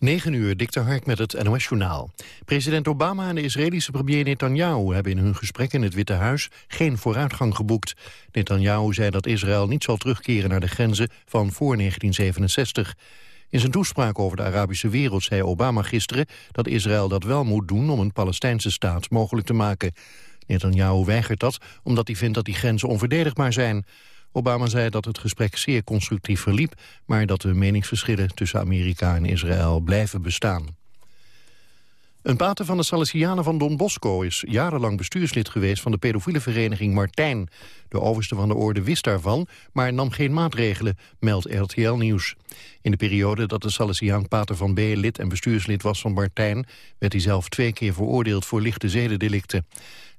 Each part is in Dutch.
9 uur, Dikter Hark met het NOS-journaal. President Obama en de Israëlische premier Netanyahu hebben in hun gesprek in het Witte Huis geen vooruitgang geboekt. Netanyahu zei dat Israël niet zal terugkeren naar de grenzen van voor 1967. In zijn toespraak over de Arabische wereld zei Obama gisteren dat Israël dat wel moet doen om een Palestijnse staat mogelijk te maken. Netanyahu weigert dat omdat hij vindt dat die grenzen onverdedigbaar zijn. Obama zei dat het gesprek zeer constructief verliep... maar dat de meningsverschillen tussen Amerika en Israël blijven bestaan. Een pater van de Salesianen van Don Bosco is jarenlang bestuurslid geweest van de pedofiele vereniging Martijn. De overste van de orde wist daarvan, maar nam geen maatregelen, meldt RTL Nieuws. In de periode dat de Salesiaan pater van B lid en bestuurslid was van Martijn, werd hij zelf twee keer veroordeeld voor lichte zedendelicten.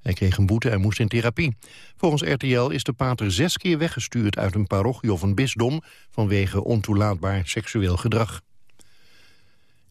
Hij kreeg een boete en moest in therapie. Volgens RTL is de pater zes keer weggestuurd uit een parochie of een bisdom... vanwege ontoelaatbaar seksueel gedrag.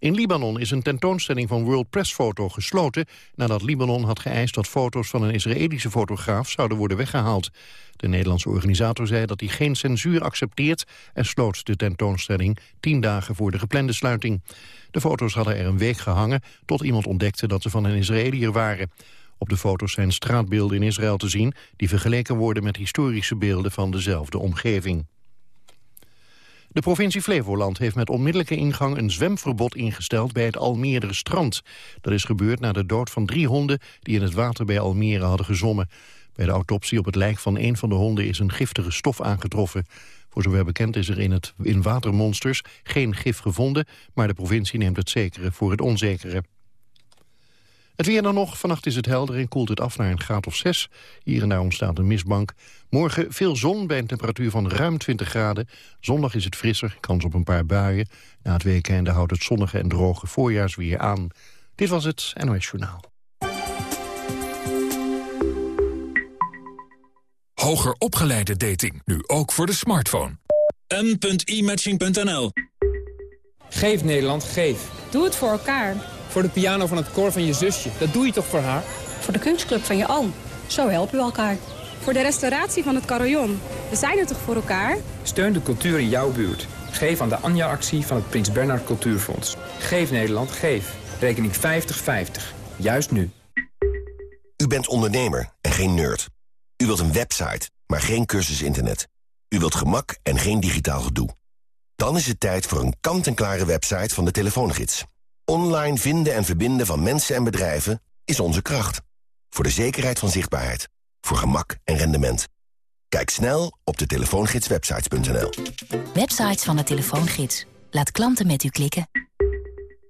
In Libanon is een tentoonstelling van World Press Photo gesloten... nadat Libanon had geëist dat foto's van een Israëlische fotograaf zouden worden weggehaald. De Nederlandse organisator zei dat hij geen censuur accepteert... en sloot de tentoonstelling tien dagen voor de geplande sluiting. De foto's hadden er een week gehangen tot iemand ontdekte dat ze van een Israëliër waren. Op de foto's zijn straatbeelden in Israël te zien... die vergeleken worden met historische beelden van dezelfde omgeving. De provincie Flevoland heeft met onmiddellijke ingang een zwemverbod ingesteld bij het Almere strand. Dat is gebeurd na de dood van drie honden die in het water bij Almere hadden gezommen. Bij de autopsie op het lijk van een van de honden is een giftige stof aangetroffen. Voor zover bekend is er in, het, in watermonsters geen gif gevonden, maar de provincie neemt het zekere voor het onzekere. Het weer dan nog. Vannacht is het helder en koelt het af naar een graad of 6. Hier en daar ontstaat een mistbank. Morgen veel zon bij een temperatuur van ruim 20 graden. Zondag is het frisser, kans op een paar buien. Na het weekende houdt het zonnige en droge voorjaarsweer aan. Dit was het NOS Journaal. Hoger opgeleide dating, nu ook voor de smartphone. m.imatching.nl Geef Nederland, geef. Doe het voor elkaar. Voor de piano van het koor van je zusje. Dat doe je toch voor haar? Voor de kunstclub van je oom. Zo helpen we elkaar. Voor de restauratie van het carillon. We zijn er toch voor elkaar? Steun de cultuur in jouw buurt. Geef aan de Anja-actie van het Prins Bernhard Cultuurfonds. Geef Nederland, geef. Rekening 5050. Juist nu. U bent ondernemer en geen nerd. U wilt een website, maar geen cursus internet. U wilt gemak en geen digitaal gedoe. Dan is het tijd voor een kant-en-klare website van de telefoongids. Online vinden en verbinden van mensen en bedrijven is onze kracht. Voor de zekerheid van zichtbaarheid. Voor gemak en rendement. Kijk snel op de telefoongidswebsites.nl. Websites van de telefoongids. Laat klanten met u klikken.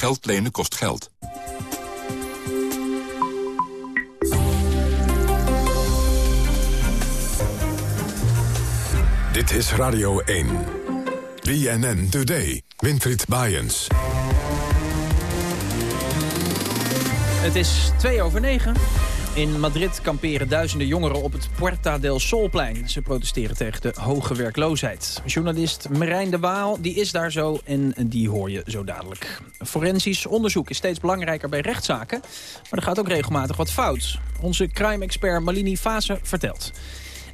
Geld lenen kost geld. Dit is Radio 1. BNN Today. Winfried Bajens. Het is twee over negen. In Madrid kamperen duizenden jongeren op het Puerta del Solplein. Ze protesteren tegen de hoge werkloosheid. Journalist Marijn de Waal die is daar zo en die hoor je zo dadelijk. Forensisch onderzoek is steeds belangrijker bij rechtszaken. Maar er gaat ook regelmatig wat fout. Onze crime-expert Malini Fase vertelt.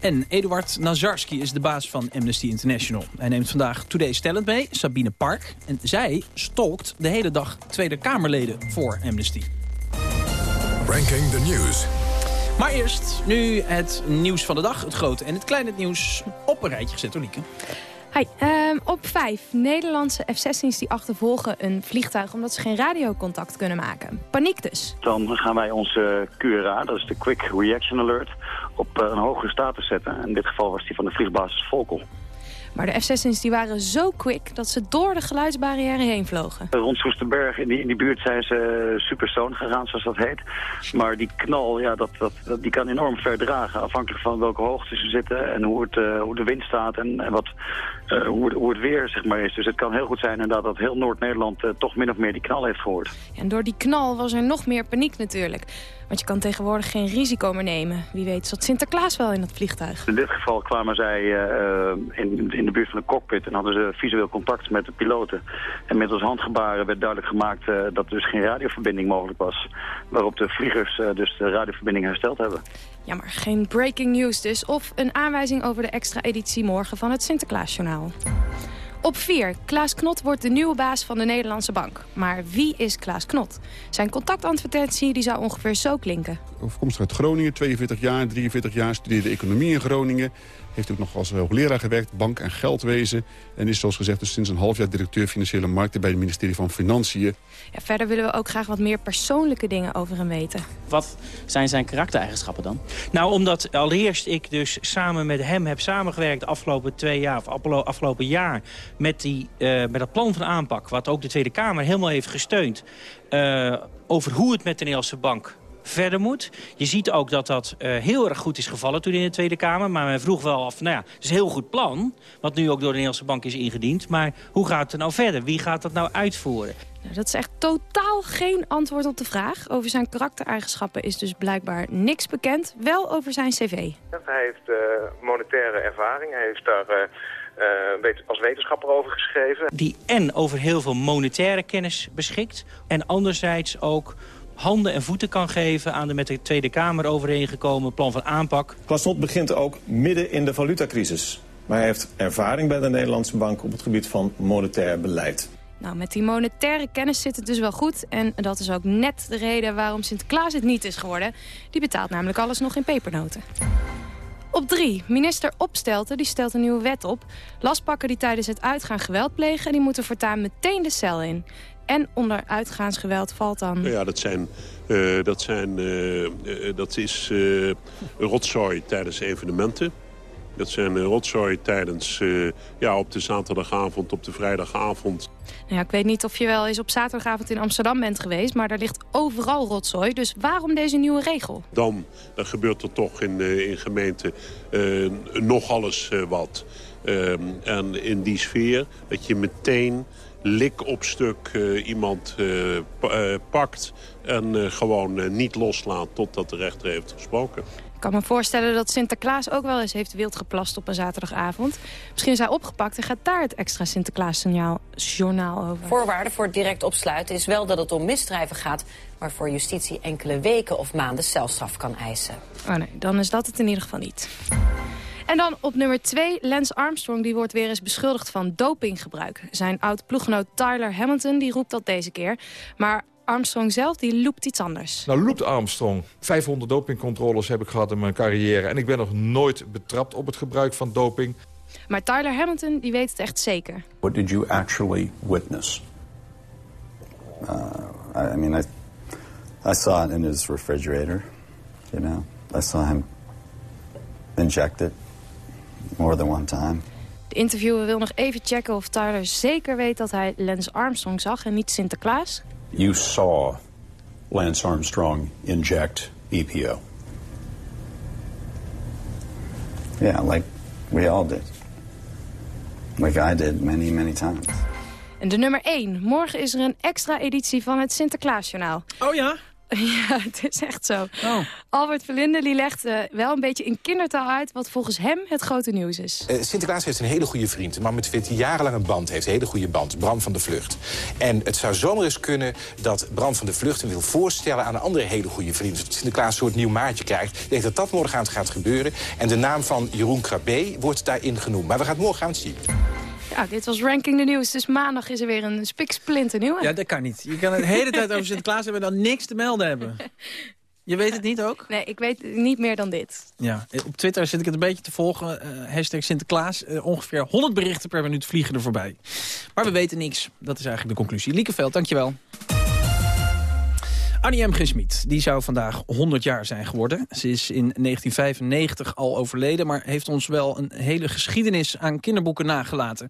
En Eduard Nazarski is de baas van Amnesty International. Hij neemt vandaag Today's Talent mee, Sabine Park. En zij stalkt de hele dag Tweede Kamerleden voor Amnesty. Ranking the News. Maar eerst nu het nieuws van de dag. Het grote en het kleine nieuws op een rijtje gezet door Lieke. Hi, um, op vijf Nederlandse F-16's die achtervolgen een vliegtuig... omdat ze geen radiocontact kunnen maken. Paniek dus. Dan gaan wij onze QRA, dat is de Quick Reaction Alert... op uh, een hogere status zetten. In dit geval was die van de vliegbasis Volkel. Maar de F-16's die waren zo quick dat ze door de geluidsbarrière heen vlogen. Rond Soesterberg, in die, in die buurt zijn ze supersoon gegaan, zoals dat heet. Maar die knal, ja, dat, dat, die kan enorm verdragen. Afhankelijk van welke hoogte ze zitten en hoe, het, uh, hoe de wind staat en, en wat, uh, hoe, hoe, het weer zeg maar, is. Dus het kan heel goed zijn inderdaad dat heel Noord-Nederland uh, toch min of meer die knal heeft gehoord. En door die knal was er nog meer paniek natuurlijk. Want je kan tegenwoordig geen risico meer nemen. Wie weet zat Sinterklaas wel in dat vliegtuig. In dit geval kwamen zij uh, in, in de buurt van de cockpit... en hadden ze visueel contact met de piloten. En met ons handgebaren werd duidelijk gemaakt... Dat er dus geen radioverbinding mogelijk was. Waarop de vliegers dus de radioverbinding hersteld hebben. Ja, maar geen breaking news dus. Of een aanwijzing over de extra editie morgen van het Sinterklaasjournaal. Op 4. Klaas Knot wordt de nieuwe baas van de Nederlandse Bank. Maar wie is Klaas Knot? Zijn contactadvertentie die zou ongeveer zo klinken. Afkomstig uit Groningen, 42 jaar, 43 jaar, studeerde economie in Groningen. Heeft ook nog als hoogleraar gewerkt, bank- en geldwezen. En is zoals gezegd dus sinds een half jaar directeur financiële markten... bij het ministerie van Financiën. Ja, verder willen we ook graag wat meer persoonlijke dingen over hem weten. Wat zijn zijn karaktereigenschappen dan? Nou, omdat allereerst ik dus samen met hem heb samengewerkt... de afgelopen twee jaar, of afgelopen jaar... met, die, uh, met dat plan van aanpak, wat ook de Tweede Kamer helemaal heeft gesteund... Uh, over hoe het met de Nederlandse bank verder moet. Je ziet ook dat dat uh, heel erg goed is gevallen toen in de Tweede Kamer. Maar men vroeg wel af, nou ja, het is een heel goed plan... wat nu ook door de Nederlandse Bank is ingediend. Maar hoe gaat het nou verder? Wie gaat dat nou uitvoeren? Nou, dat is echt totaal geen antwoord op de vraag. Over zijn karaktereigenschappen is dus blijkbaar niks bekend. Wel over zijn cv. Hij heeft uh, monetaire ervaring. Hij heeft daar... Uh, als wetenschapper over geschreven. Die en over heel veel monetaire kennis beschikt. En anderzijds ook handen en voeten kan geven aan de met de Tweede Kamer overeengekomen plan van aanpak. Klasnot begint ook midden in de valutacrisis. Maar hij heeft ervaring bij de Nederlandse Bank op het gebied van monetair beleid. Nou, met die monetaire kennis zit het dus wel goed. En dat is ook net de reden waarom Sinterklaas het niet is geworden. Die betaalt namelijk alles nog in pepernoten. Op drie, minister Opstelten die stelt een nieuwe wet op. Lastpakken die tijdens het uitgaan geweld plegen... die moeten voortaan meteen de cel in. En onder uitgaansgeweld valt dan... Ja, dat, zijn, uh, dat, zijn, uh, uh, dat is rotzooi tijdens evenementen. Dat zijn rotzooi tijdens, ja, op de zaterdagavond, op de vrijdagavond. Nou ja, ik weet niet of je wel eens op zaterdagavond in Amsterdam bent geweest... maar daar ligt overal rotzooi, dus waarom deze nieuwe regel? Dan, dan gebeurt er toch in, in gemeenten nog alles wat. en in die sfeer dat je meteen lik op stuk uh, iemand uh, pakt en gewoon niet loslaat totdat de rechter heeft gesproken. Ik kan me voorstellen dat Sinterklaas ook wel eens heeft wild geplast op een zaterdagavond. Misschien is hij opgepakt en gaat daar het extra Sinterklaas-journaal over. Voorwaarde voor het direct opsluiten is wel dat het om misdrijven gaat... waarvoor justitie enkele weken of maanden celstraf kan eisen. Oh nee, dan is dat het in ieder geval niet. En dan op nummer 2, Lance Armstrong. Die wordt weer eens beschuldigd van dopinggebruik. Zijn oud-ploeggenoot Tyler Hamilton die roept dat deze keer. Maar Armstrong zelf die loopt iets anders. Nou loopt Armstrong. 500 dopingcontroles heb ik gehad in mijn carrière. En ik ben nog nooit betrapt op het gebruik van doping. Maar Tyler Hamilton die weet het echt zeker. What did you actually witness? Uh, I mean, I, I saw it in his refrigerator. You know, I saw him inject it more than one time. De interviewer wil nog even checken of Tyler zeker weet dat hij Lance Armstrong zag en niet Sinterklaas. You saw Lance Armstrong inject EPO. Yeah, like we all did. Like I did many, many times. En de nummer 1. Morgen is er een extra editie van het Sinterklaasjournaal. Oh ja? Ja, het is echt zo. Oh. Albert Verlinde die legt uh, wel een beetje in kindertaal uit... wat volgens hem het grote nieuws is. Uh, Sinterklaas heeft een hele goede vriend. Een man met wie hij jarenlang een band heeft. Een hele goede band. Bram van de Vlucht. En het zou zomaar eens kunnen dat Bram van de Vlucht... hem wil voorstellen aan een andere hele goede vriend. Dat Sinterklaas een soort nieuw maatje krijgt. Ik denk dat dat morgen gaat gebeuren. En de naam van Jeroen Krabbe wordt daarin genoemd. Maar we gaan het morgen aan het zien. Ja, dit was Ranking the News. Dus maandag is er weer een spiksplinter nieuwe. Ja, dat kan niet. Je kan de hele tijd over Sinterklaas hebben en dan niks te melden hebben. Je weet het niet ook? Nee, ik weet niet meer dan dit. Ja, op Twitter zit ik het een beetje te volgen. Uh, hashtag Sinterklaas. Uh, ongeveer 100 berichten per minuut vliegen er voorbij. Maar we weten niks. Dat is eigenlijk de conclusie. Liekeveld, dankjewel. Annie M. G. die zou vandaag 100 jaar zijn geworden. Ze is in 1995 al overleden, maar heeft ons wel een hele geschiedenis aan kinderboeken nagelaten.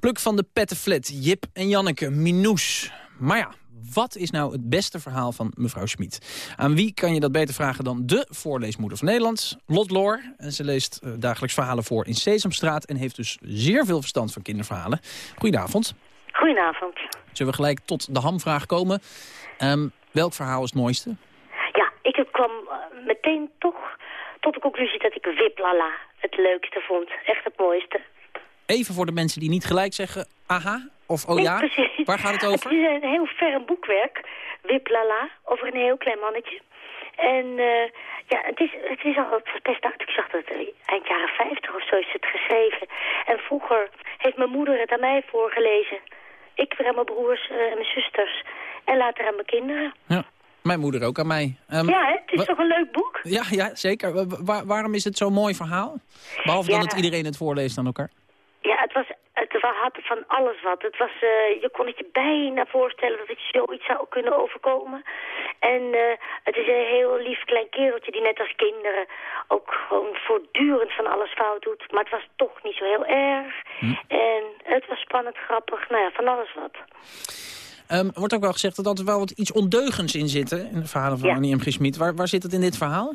Pluk van de Pettenflat, Jip en Janneke, Minoes. Maar ja, wat is nou het beste verhaal van mevrouw Schmid? Aan wie kan je dat beter vragen dan de voorleesmoeder van Nederland, Lot Loor. En ze leest uh, dagelijks verhalen voor in Sesamstraat... en heeft dus zeer veel verstand van kinderverhalen. Goedenavond. Goedenavond. Zullen we gelijk tot de hamvraag komen? Um, welk verhaal is het mooiste? Ja, ik kwam uh, meteen toch tot de conclusie dat ik Wiplala het leukste vond. Echt het mooiste. Even voor de mensen die niet gelijk zeggen, aha, of oh ja, precies. waar gaat het over? Het is een heel ferm boekwerk, Wiplala, over een heel klein mannetje. En uh, ja, het is, het is al het was best oud. Ik zag dat eind jaren 50 of zo is het geschreven. En vroeger heeft mijn moeder het aan mij voorgelezen. Ik weer aan mijn broers uh, en mijn zusters. En later aan mijn kinderen. Ja. Mijn moeder ook aan mij. Um, ja, hè? het is toch een leuk boek? Ja, ja zeker. Wa waarom is het zo'n mooi verhaal? Behalve ja. dan dat iedereen het voorleest aan elkaar. Ja, het was het had van alles wat. Het was, uh, je kon het je bijna voorstellen dat het zoiets zou kunnen overkomen. En uh, het is een heel lief klein kereltje die net als kinderen ook gewoon voortdurend van alles fout doet. Maar het was toch niet zo heel erg. Hm. En het was spannend, grappig, nou ja, van alles wat. Um, er wordt ook wel gezegd dat er wel wat iets ondeugens in zit, hè, in de verhalen van ja. Annie M. G. Waar, waar zit het in dit verhaal?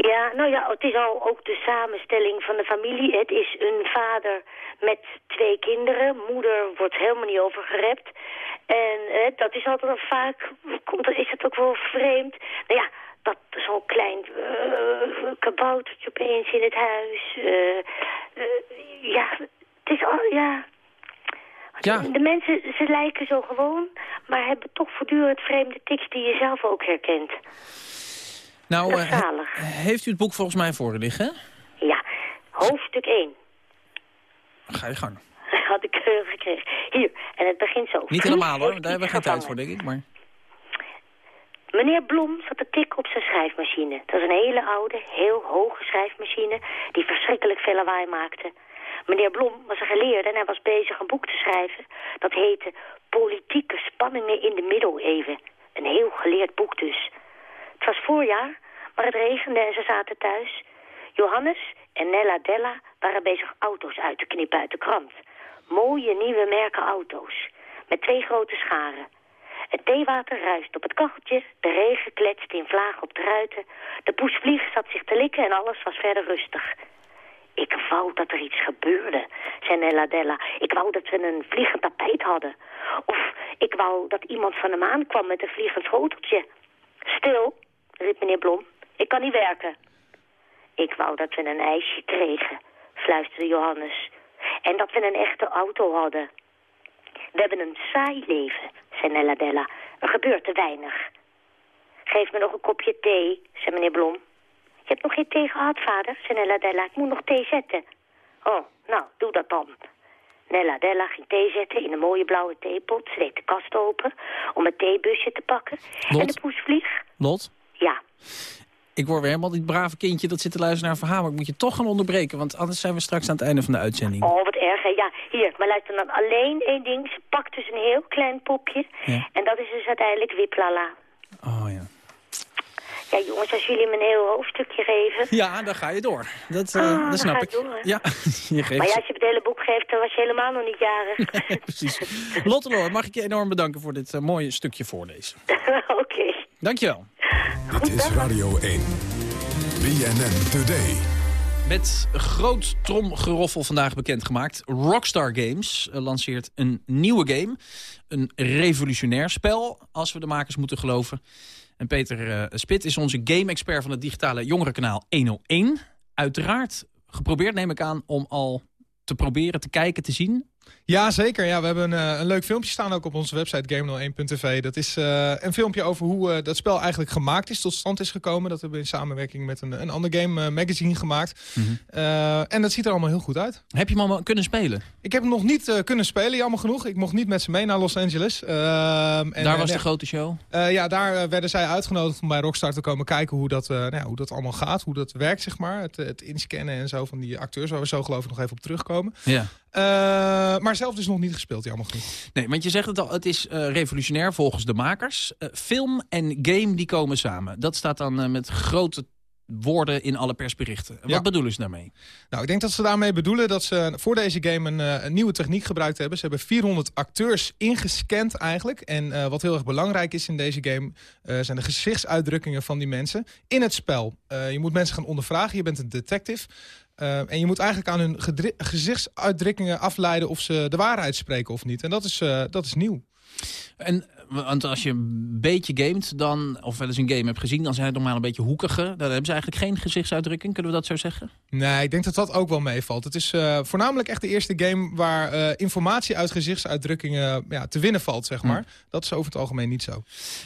Ja, nou ja, het is al ook de samenstelling van de familie. Het is een vader met twee kinderen. Moeder wordt helemaal niet over gerept. En eh, dat is altijd al vaak, komt, is het ook wel vreemd. Nou ja, dat zo'n klein uh, kaboutertje opeens in het huis. Uh, ja, het is al, ja... Ja. De mensen, ze lijken zo gewoon, maar hebben toch voortdurend vreemde tics die je zelf ook herkent. Nou, uh, heeft u het boek volgens mij voor liggen? Ja, hoofdstuk 1. Ga je gang. Had ik uh, gekregen. Hier, en het begint zo. Niet helemaal hoor, daar hebben we geen tijd voor, denk ik. Maar... Meneer Blom zat te tikken op zijn schrijfmachine. Dat was een hele oude, heel hoge schrijfmachine die verschrikkelijk veel lawaai maakte. Meneer Blom was een geleerde en hij was bezig een boek te schrijven. Dat heette Politieke spanningen in de middeleeuwen. Een heel geleerd boek dus. Het was voorjaar, maar het regende en ze zaten thuis. Johannes en Nella Della waren bezig auto's uit te knippen uit de krant. Mooie nieuwe merken auto's, met twee grote scharen. Het theewater ruist op het kacheltje, de regen kletste in vlagen op de ruiten. De poesvlieg zat zich te likken en alles was verder rustig. Ik wou dat er iets gebeurde, zei Nella Della. Ik wou dat we een vliegend tapijt hadden. Of ik wou dat iemand van de maan kwam met een vliegend schoteltje. Stil, riep meneer Blom. Ik kan niet werken. Ik wou dat we een ijsje kregen, fluisterde Johannes. En dat we een echte auto hadden. We hebben een saai leven, zei Nella Della. Er gebeurt te weinig. Geef me nog een kopje thee, zei meneer Blom. Je hebt nog geen thee gehad, vader, zei Nella Della. Ik moet nog thee zetten. Oh, nou, doe dat dan. Nella Della ging thee zetten in een mooie blauwe theepot. Ze deed de kast open om het theebusje te pakken. Lot? En de poesvlieg... Lot? Ja. Ik word weer helemaal dit brave kindje dat zit te luisteren naar een verhaal. Maar ik moet je toch gaan onderbreken, want anders zijn we straks aan het einde van de uitzending. Oh, wat erg, hè? Ja, hier, maar luister dan alleen één ding. Ze pakt dus een heel klein popje. Ja. En dat is dus uiteindelijk Wiplala. Oh ja. Ja, jongens, als jullie me een heel hoofdstukje geven... Ja, dan ga je door. Dat, uh, Ah, dat snap ik. door, ja, je geeft... Maar ja, als je het hele boek geeft, dan was je helemaal nog niet jarig. Precies. Lotte mag ik je enorm bedanken voor dit uh, mooie stukje voorlezen. Oké. Dankjewel. Dit is Radio 1. BNN Today. Met groot tromgeroffel vandaag bekendgemaakt. Rockstar Games uh, lanceert een nieuwe game. Een revolutionair spel, als we de makers moeten geloven. En Peter uh, Spit is onze game-expert van het digitale jongerenkanaal 101. Uiteraard geprobeerd, neem ik aan, om al te proberen, te kijken, te zien. Ja, zeker. Ja, we hebben een, uh, een leuk filmpje staan ook op onze website game01.tv. Dat is uh, een filmpje over hoe uh, dat spel eigenlijk gemaakt is, tot stand is gekomen. Dat hebben we in samenwerking met een, een ander game magazine gemaakt. Mhm. Mm -hmm. en dat ziet er allemaal heel goed uit. Heb je hem allemaal kunnen spelen? Ik heb hem nog niet kunnen spelen, jammer genoeg. Ik mocht niet met ze mee naar Los Angeles. Ehm, en, daar was ja, de grote show? ja, daar werden zij uitgenodigd om bij Rockstar te komen kijken hoe dat, nou ja, hoe dat allemaal gaat. Hoe dat werkt, zeg maar. Het, het inscannen en zo van die acteurs, waar we zo geloof ik nog even op terugkomen. Ja. Uh, maar zelf dus nog niet gespeeld, jammer genoeg. Nee, want je zegt het al, het is uh, revolutionair volgens de makers. Uh, film en game die komen samen. Dat staat dan met grote woorden in alle persberichten. Wat Ja. bedoelen ze daarmee? Nou, ik denk dat ze daarmee bedoelen dat ze voor deze game een, eh, een nieuwe techniek gebruikt hebben. Ze hebben 400 acteurs ingescand eigenlijk. En eh, wat heel erg belangrijk is in deze game... eh, zijn de gezichtsuitdrukkingen van die mensen in het spel. Eh, je moet mensen gaan ondervragen, je bent een detective... Eh, en je moet eigenlijk aan hun gezichtsuitdrukkingen afleiden... of ze de waarheid spreken of niet. En dat is, eh, dat is nieuw. En want als je een beetje gamet, dan, of wel eens een game hebt gezien... dan zijn het normaal een beetje hoekige. Dan hebben ze eigenlijk geen gezichtsuitdrukking. Kunnen we dat zo zeggen? Nee, ik denk dat dat ook wel meevalt. Het is eh, voornamelijk echt de eerste game waar eh, informatie uit gezichtsuitdrukkingen ja, te winnen valt, zeg maar. Dat is over het algemeen niet zo.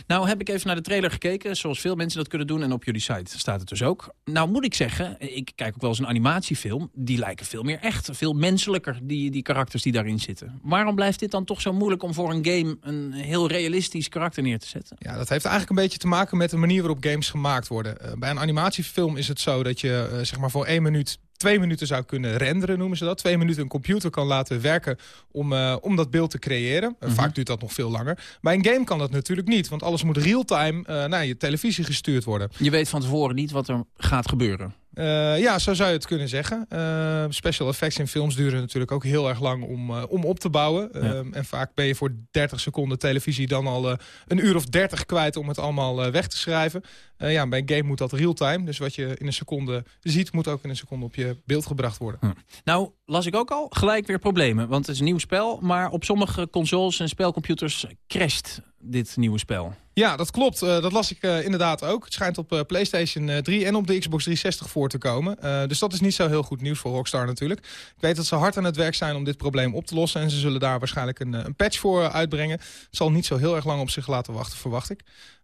Nou heb ik even naar de trailer gekeken, zoals veel mensen dat kunnen doen. En op jullie site staat het dus ook. Nou moet ik zeggen, ik kijk ook wel eens een animatiefilm. Die lijken veel meer echt, veel menselijker, die, die karakters die daarin zitten. Waarom blijft dit dan toch zo moeilijk om voor een game een heel realistisch karakter neer te zetten? Ja, dat heeft eigenlijk een beetje te maken met de manier waarop games gemaakt worden. Eh, bij een animatiefilm is het zo dat je eh, zeg maar voor één minuut twee minuten zou kunnen renderen, noemen ze dat. Twee minuten een computer kan laten werken om, eh, om dat beeld te creëren. Eh, Vaak duurt dat nog veel langer. Bij een game kan dat natuurlijk niet, want alles moet real-time naar je televisie gestuurd worden. Je weet van tevoren niet wat er gaat gebeuren. Eh, ja, zo zou je het kunnen zeggen. Eh, special effects in films duren natuurlijk ook heel erg lang om, eh, om op te bouwen. Eh, En vaak ben je voor 30 seconden televisie dan al een uur of 30 kwijt om het allemaal weg te schrijven. Eh, ja, bij een game moet dat real-time. Dus wat je in een seconde ziet, moet ook in een seconde op je beeld gebracht worden. Nou, las ik ook al, gelijk weer problemen. Want het is een nieuw spel, maar op sommige consoles en spelcomputers crasht dit nieuwe spel. Ja, dat klopt. Eh, dat las ik eh, inderdaad ook. Het schijnt op PlayStation eh, 3 en op de Xbox 360 voor te komen. Dus dat is niet zo heel goed nieuws voor Rockstar natuurlijk. Ik weet dat ze hard aan het werk zijn om dit probleem op te lossen. En ze zullen daar waarschijnlijk een, een patch voor uitbrengen. Het zal niet zo heel erg lang op zich laten wachten, verwacht ik.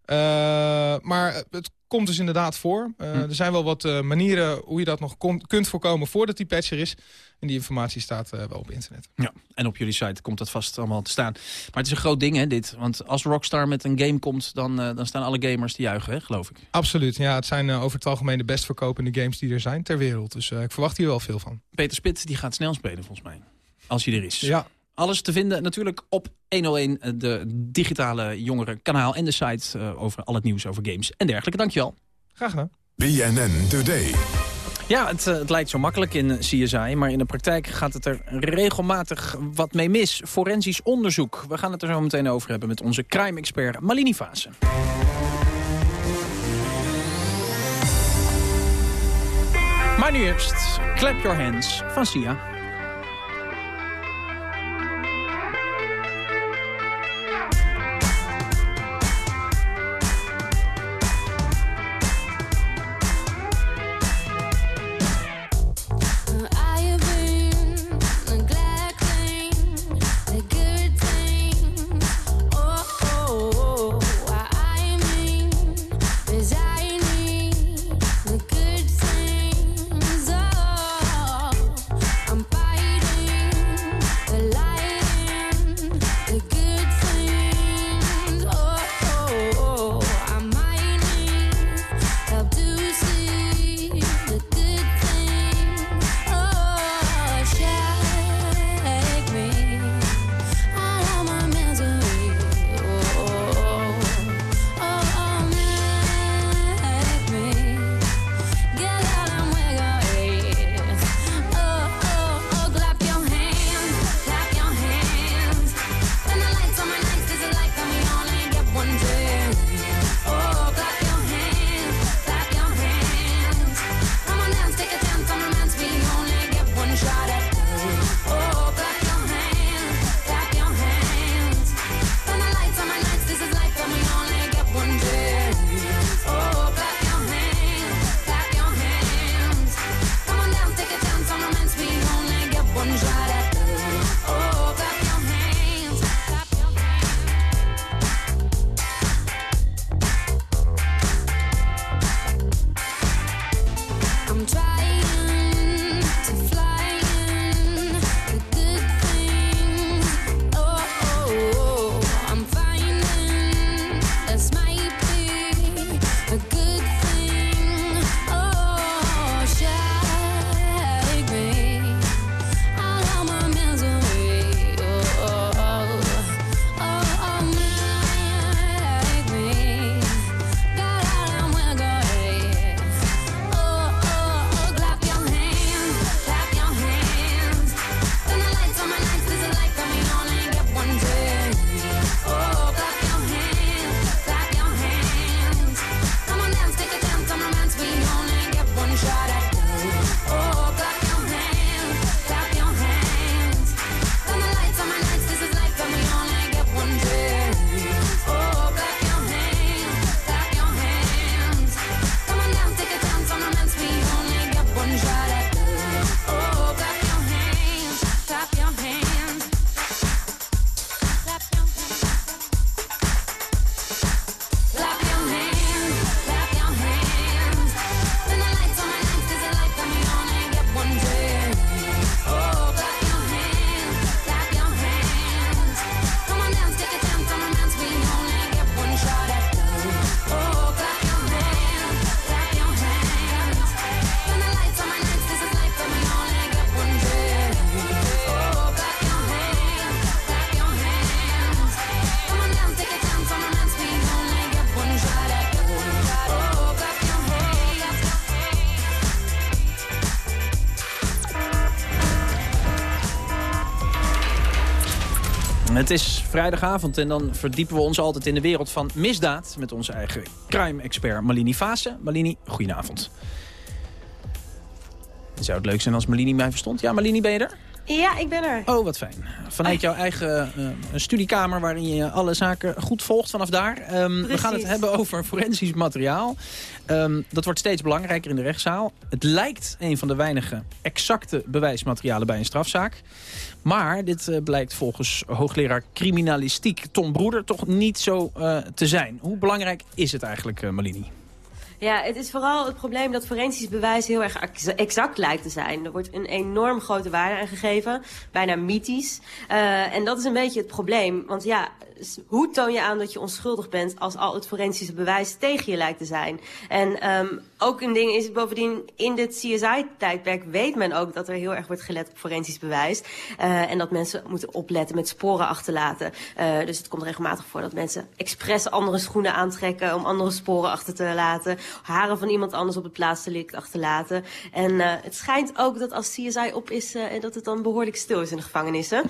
Eh, maar het komt dus inderdaad voor. Eh, Er zijn wel wat eh, manieren hoe je dat nog kon- kunt voorkomen voordat die patch er is. En die informatie staat wel op internet. Ja, en op jullie site komt dat vast allemaal te staan. Maar het is een groot ding, hè, dit. Want als Rockstar met een game komt, dan, dan staan alle gamers te juichen, hè, geloof ik. Absoluut. Ja, het zijn over het algemeen de best verkopende games die er zijn ter wereld. Dus ik verwacht hier wel veel van. Peter Spit die gaat snel spelen, volgens mij. Als hij er is. Ja. Alles te vinden natuurlijk op 101, eh, de digitale jongerenkanaal... en de site eh, over al het nieuws over games en dergelijke. Dankjewel. Graag gedaan. BNN Today. Ja, het, eh, het lijkt zo makkelijk in CSI, maar in de praktijk gaat het er regelmatig wat mee mis. Forensisch onderzoek. We gaan het er zo meteen over hebben met onze crime-expert Malini Vaassen. Maar nu eerst Clap Your Hands van Sia. Het is vrijdagavond en dan verdiepen we ons altijd in de wereld van misdaad... met onze eigen crime-expert Malini Vase. Malini, goedenavond. Zou het leuk zijn als Malini mij verstond? Ja, Malini, ben je er? Ja, ik ben er. Oh, wat fijn. Vanuit jouw eigen eh, studiekamer waarin je alle zaken goed volgt vanaf daar. Ehm, we gaan het hebben over forensisch materiaal. Ehm, dat wordt steeds belangrijker in de rechtszaal. Het lijkt een van de weinige exacte bewijsmaterialen bij een strafzaak. Maar dit eh, blijkt volgens hoogleraar criminalistiek Tom Broeder toch niet zo eh, te zijn. Hoe belangrijk is het eigenlijk, eh, Malini? Ja, het is vooral het probleem dat forensisch bewijs heel erg ex- exact lijkt te zijn. Er wordt een enorm grote waarde aan gegeven, bijna mythisch. En dat is een beetje het probleem. Want ja, hoe toon je aan dat je onschuldig bent als al het forensische bewijs tegen je lijkt te zijn? En um, ook een ding is bovendien, in dit CSI-tijdperk weet men ook dat er heel erg wordt gelet op forensisch bewijs. Uh, en dat mensen moeten opletten met sporen achterlaten. Uh, dus het komt regelmatig voor dat mensen expres andere schoenen aantrekken om andere sporen achter te laten. Haren van iemand anders op het plaatsdelict achterlaten. En uh, het schijnt ook dat als CSI op is, uh, dat het dan behoorlijk stil is in de gevangenissen.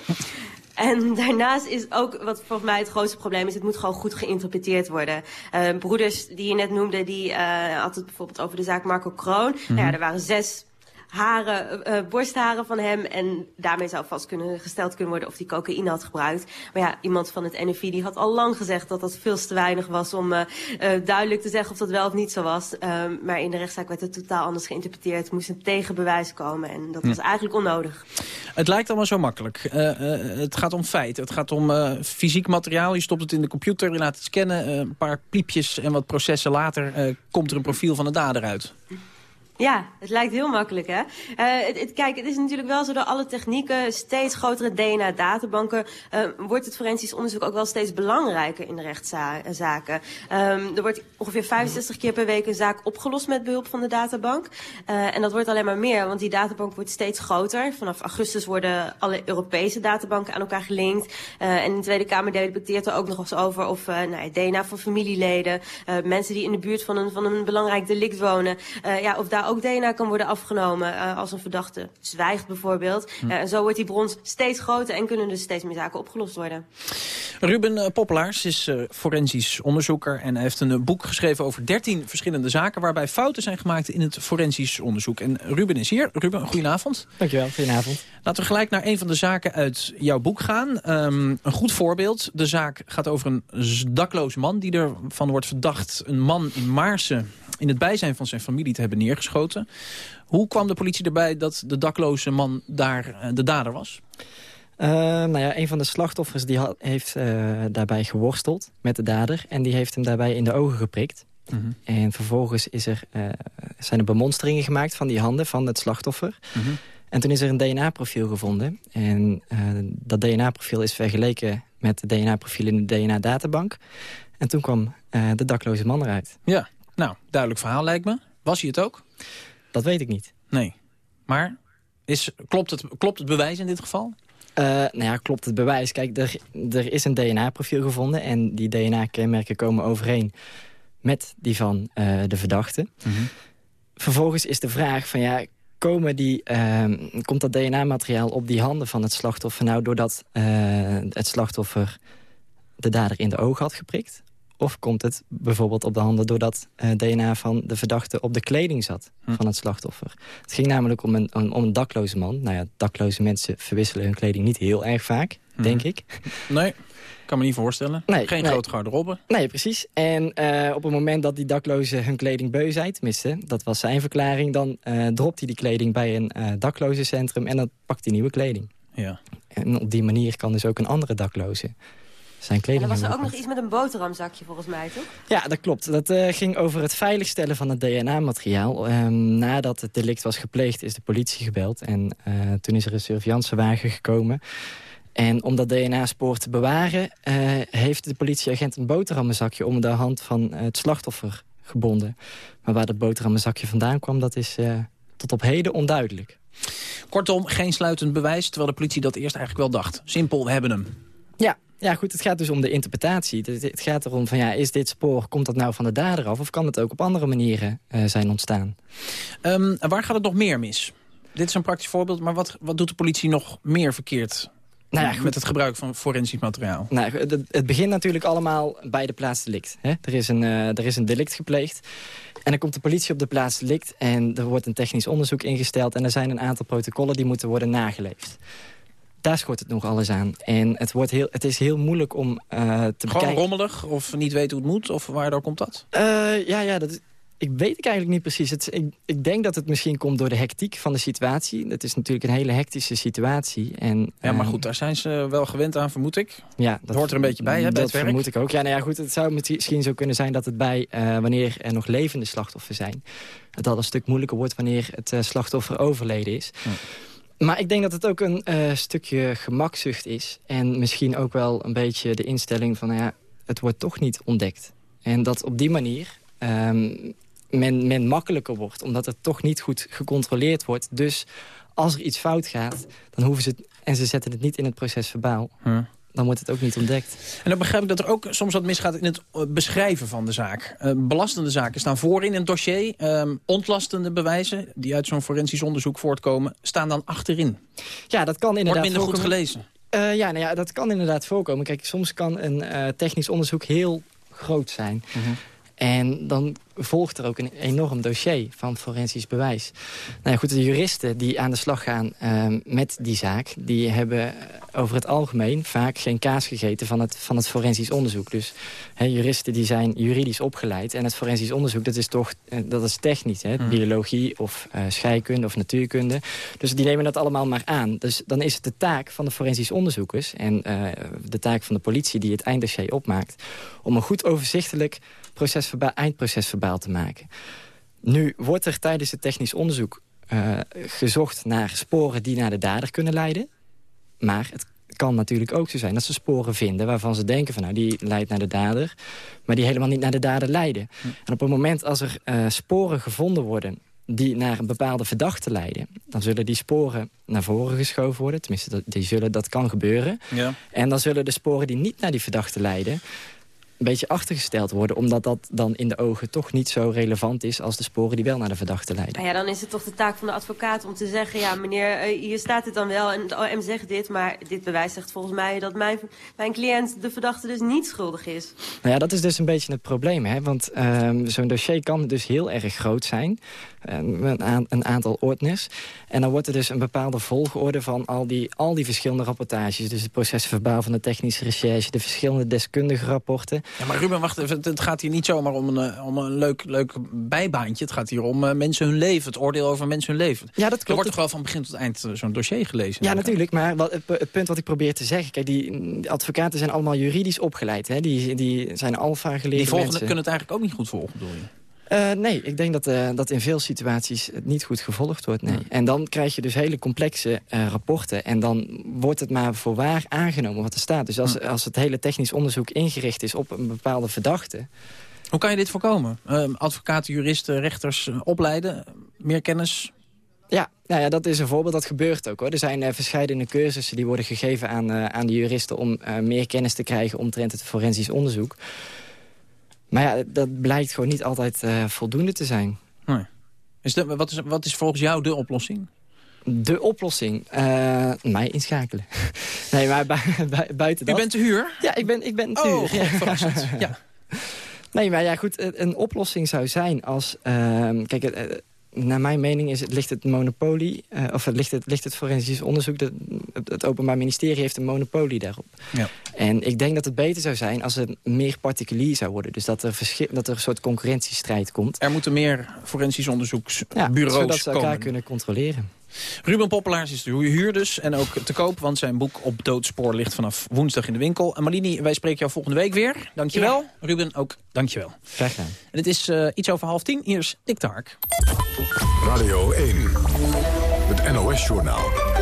En daarnaast is ook, wat voor mij het grootste probleem is, het moet gewoon goed geïnterpreteerd worden. Uh, broeders die je net noemde, die uh, had het bijvoorbeeld over de zaak Marco Kroon. Mm -hmm. nou ja, er waren zes haren, uh, borstharen van hem. En daarmee zou vast kunnen gesteld kunnen worden of hij cocaïne had gebruikt. Maar ja, iemand van het NFI die had al lang gezegd dat dat veel te weinig was om uh, uh, duidelijk te zeggen of dat wel of niet zo was. Um, maar in de rechtszaak werd het totaal anders geïnterpreteerd. Er moest een tegenbewijs komen en dat was ja. eigenlijk onnodig. Het lijkt allemaal zo makkelijk. Het gaat om feiten. Het gaat om fysiek materiaal. Je stopt het in de computer, je laat het scannen. Een paar piepjes en wat processen later komt er een profiel van de dader uit. Ja, het lijkt heel makkelijk, hè? Uh, het, kijk, het is natuurlijk wel zo door alle technieken, steeds grotere DNA-databanken, uh, wordt het forensisch onderzoek ook wel steeds belangrijker in de rechtszaken. Um, er wordt ongeveer 65 keer per week een zaak opgelost met behulp van de databank. Uh, en dat wordt alleen maar meer, want die databank wordt steeds groter. Vanaf augustus worden alle Europese databanken aan elkaar gelinkt. En de Tweede Kamer debatteert er ook nog eens over of nou, DNA van familieleden, mensen die in de buurt van een, van een belangrijk delict wonen, ja, of daar ook DNA kan worden afgenomen uh, als een verdachte zwijgt bijvoorbeeld. Hm. Uh, en zo wordt die bron steeds groter en kunnen dus steeds meer zaken opgelost worden. Ruben uh, Poppelaars is uh, forensisch onderzoeker en hij heeft een boek geschreven over 13 verschillende zaken waarbij fouten zijn gemaakt in het forensisch onderzoek. En Ruben is hier. Ruben, goedenavond. Dankjewel, goedenavond. Laten we gelijk naar een van de zaken uit jouw boek gaan. Um, een goed voorbeeld. De zaak gaat over een dakloze man die ervan wordt verdacht een man in Maarsen in het bijzijn van zijn familie te hebben neergeschoten. Hoe kwam de politie erbij dat de dakloze man daar de dader was? Uh, nou ja, een van de slachtoffers die had, heeft uh, daarbij geworsteld met de dader... en die heeft hem daarbij in de ogen geprikt. Mm -hmm. En vervolgens is er, uh, zijn er bemonsteringen gemaakt van die handen van het slachtoffer. Mm -hmm. En toen is er een DNA-profiel gevonden. En dat DNA-profiel is vergeleken met de DNA-profiel in de DNA-databank. En toen kwam de dakloze man eruit. Ja, nou, duidelijk verhaal lijkt me. Was hij het ook? Dat weet ik niet. Nee. Maar is, klopt, het, klopt het bewijs in dit geval? Uh, nou ja, klopt het bewijs. Kijk, er, er is een DNA-profiel gevonden... en die DNA-kenmerken komen overeen met die van uh, de verdachte. Mm -hmm. Vervolgens is de vraag van ja... Komen die, uh, komt dat DNA-materiaal op die handen van het slachtoffer... nou doordat uh, het slachtoffer de dader in de ogen had geprikt? Of komt het bijvoorbeeld op de handen doordat uh, DNA van de verdachte op de kleding zat hm. van het slachtoffer? Het ging namelijk om een, om, om een dakloze man. Nou ja, dakloze mensen verwisselen hun kleding niet heel erg vaak, hm. denk ik. Nee, kan me niet voorstellen. Nee, Geen nee. grote garderobe. Nee, precies. En uh, op het moment dat die daklozen hun kleding beu zijn, tenminste, dat was zijn verklaring... dan uh, dropt hij die kleding bij een uh, daklozencentrum en dan pakt hij nieuwe kleding. Ja. En op die manier kan dus ook een andere dakloze zijn kleding En er was er ook nog iets met een boterhamzakje volgens mij, toch? Ja, dat klopt. Dat uh, ging over het veiligstellen van het DNA-materiaal. Um, nadat het delict was gepleegd is de politie gebeld. En uh, toen is er een surveillancewagen gekomen. En om dat DNA-spoor te bewaren... Uh, heeft de politieagent een boterhammenzakje om de hand van het slachtoffer gebonden. Maar waar dat boterhammenzakje vandaan kwam, dat is tot op heden onduidelijk. Kortom, geen sluitend bewijs, terwijl de politie dat eerst eigenlijk wel dacht. Simpel, we hebben hem. Ja, ja, goed, het gaat dus om de interpretatie. Het gaat erom van, ja, is dit spoor, komt dat nou van de dader af... of kan het ook op andere manieren uh, zijn ontstaan? Um, waar gaat het nog meer mis? Dit is een praktisch voorbeeld, maar wat, wat doet de politie nog meer verkeerd Nou ja, Met het gebruik van forensisch materiaal. Nou, het, het begint natuurlijk allemaal bij de plaats delict. Hè? Er, is een, eh, er is een delict gepleegd. En dan komt de politie op de plaats delict. En er wordt een technisch onderzoek ingesteld. En er zijn een aantal protocollen die moeten worden nageleefd. Daar schort het nog alles aan. En het, wordt heel, het is heel moeilijk om eh, te Gewoon bekijken... rommelig of niet weten hoe het moet? Of waardoor komt dat? Eh, ja, ja, dat ik weet het eigenlijk niet precies. Het, ik, ik denk dat het misschien komt door de hectiek van de situatie. Het is natuurlijk een hele hectische situatie. En, Ja, maar ehm, goed, daar zijn ze wel gewend aan, vermoed ik. Ja, dat hoort er een beetje bij, hè, bij dat het werk. vermoed ik ook. Ja, nou ja, goed, het zou misschien zo kunnen zijn dat het bij eh, wanneer er nog levende slachtoffers zijn... het al een stuk moeilijker wordt wanneer het slachtoffer overleden is. Maar ik denk dat het ook een eh, stukje gemakzucht is. En misschien ook wel een beetje de instelling van... Nou ja, het wordt toch niet ontdekt. En dat op die manier ehm, men, men makkelijker wordt. Omdat het toch niet goed gecontroleerd wordt. Dus als er iets fout gaat, dan hoeven ze het... en ze zetten het niet in het proces verbaal... dan wordt het ook niet ontdekt. En dan begrijp ik dat er ook soms wat misgaat in het eh, beschrijven van de zaak. Eh, belastende zaken staan voor in een dossier. Ehm, ontlastende bewijzen, die uit zo'n forensisch onderzoek voortkomen... staan dan achterin. Ja, dat kan inderdaad Wordt minder goed gelezen. Eh, ja, nou ja, dat kan inderdaad voorkomen. Kijk, soms kan een technisch onderzoek heel groot zijn. En dan volgt er ook een enorm dossier van forensisch bewijs. Nou ja, goed, de juristen die aan de slag gaan ehm, met die zaak... die hebben over het algemeen vaak geen kaas gegeten van het, van het forensisch onderzoek. Dus hè, juristen die zijn juridisch opgeleid. En het forensisch onderzoek, dat is toch eh, dat is technisch. Hè? Biologie of eh, scheikunde of natuurkunde. Dus die nemen dat allemaal maar aan. Dus dan is het de taak van de forensisch onderzoekers... en eh, de taak van de politie die het einddossier opmaakt... om een goed overzichtelijk procesverbaal, eindprocesverbaal te maken. Nu wordt er tijdens het technisch onderzoek eh, gezocht naar sporen die naar de dader kunnen leiden. Maar het kan natuurlijk ook zo zijn dat ze sporen vinden waarvan ze denken van nou die leidt naar de dader, maar die helemaal niet naar de dader leiden. En op het moment als er eh, sporen gevonden worden die naar een bepaalde verdachte leiden, dan zullen die sporen naar voren geschoven worden. Tenminste, dat, die zullen, dat kan gebeuren. Ja. En dan zullen de sporen die niet naar die verdachte leiden... een beetje achtergesteld worden. Omdat dat dan in de ogen toch niet zo relevant is... als de sporen die wel naar de verdachte leiden. Nou ja, dan is het toch de taak van de advocaat om te zeggen... ja, meneer, eh, hier staat het dan wel en het OM zegt dit... maar dit bewijs zegt volgens mij dat mijn, mijn cliënt, de verdachte, dus niet schuldig is. Nou ja, dat is dus een beetje het probleem. Hè? Want ehm, zo'n dossier kan dus heel erg groot zijn. Een, aan- een aantal ordners. En dan wordt er dus een bepaalde volgorde van al die, al die verschillende rapportages. Dus het procesverbaal van de technische recherche... de verschillende deskundige rapporten. Ja, maar Ruben, wacht even. Het, gaat hier niet zomaar om een, eh, om een leuk, leuk bijbaantje. Het gaat hier om eh, mensen hun leven. Het oordeel over mensen hun leven. Ja, dat Er klopt. wordt toch wel van begin tot eind eh, zo'n dossier gelezen? Ja, natuurlijk. Maar wat, het, punt wat ik probeer te zeggen... Kijk, die, advocaten zijn allemaal juridisch opgeleid. Hè? Die, die zijn alfa geleerde Die volgende mensen. kunnen het eigenlijk ook niet goed volgen, bedoel je? Eh, nee, ik denk dat, eh, dat in veel situaties het niet goed gevolgd wordt. Nee. En dan krijg je dus hele complexe eh, rapporten. En dan wordt het maar voor waar aangenomen wat er staat. Dus als, als het hele technisch onderzoek ingericht is op een bepaalde verdachte... Hoe kan je dit voorkomen? Eh, advocaten, juristen, rechters opleiden? Meer kennis? Ja, nou ja, dat is een voorbeeld. Dat gebeurt ook. hoor. Er zijn eh verschillende cursussen die worden gegeven aan, aan de juristen... om meer kennis te krijgen omtrent het forensisch onderzoek. Maar ja, dat blijkt gewoon niet altijd eh, voldoende te zijn. Nee. Is de, wat, is, wat is volgens jou de oplossing? De oplossing? eh, mij inschakelen. nee, maar bui- bui- buiten U dat... bent te huur? Ja, ik ben, ik ben te Oh, huur. God, verrassend. Ja. Nee, maar ja, goed, een- een oplossing zou zijn als... ehm, kijk, eh, naar mijn mening is het, ligt het monopolie... eh, of het ligt, het, ligt het forensisch onderzoek... De, het, Openbaar Ministerie heeft een monopolie daarop. Ja. En ik denk dat het beter zou zijn als het meer particulier zou worden. Dus dat er, verschil, dat er een soort concurrentiestrijd komt. Er moeten meer forensisch Ja, onderzoeksbureaus zodat ze elkaar komen. kunnen controleren. Ruben Poppelaars is de huur dus. En ook te koop, want zijn boek Op Doodspoor ligt vanaf woensdag in de winkel. En Malini, wij spreken jou volgende week weer. Dankjewel. Ruben, ook dankjewel. Graag gedaan. En het is eh, iets over half tien. Hier is Dick de Hark. Radio 1. Het NOS-journaal.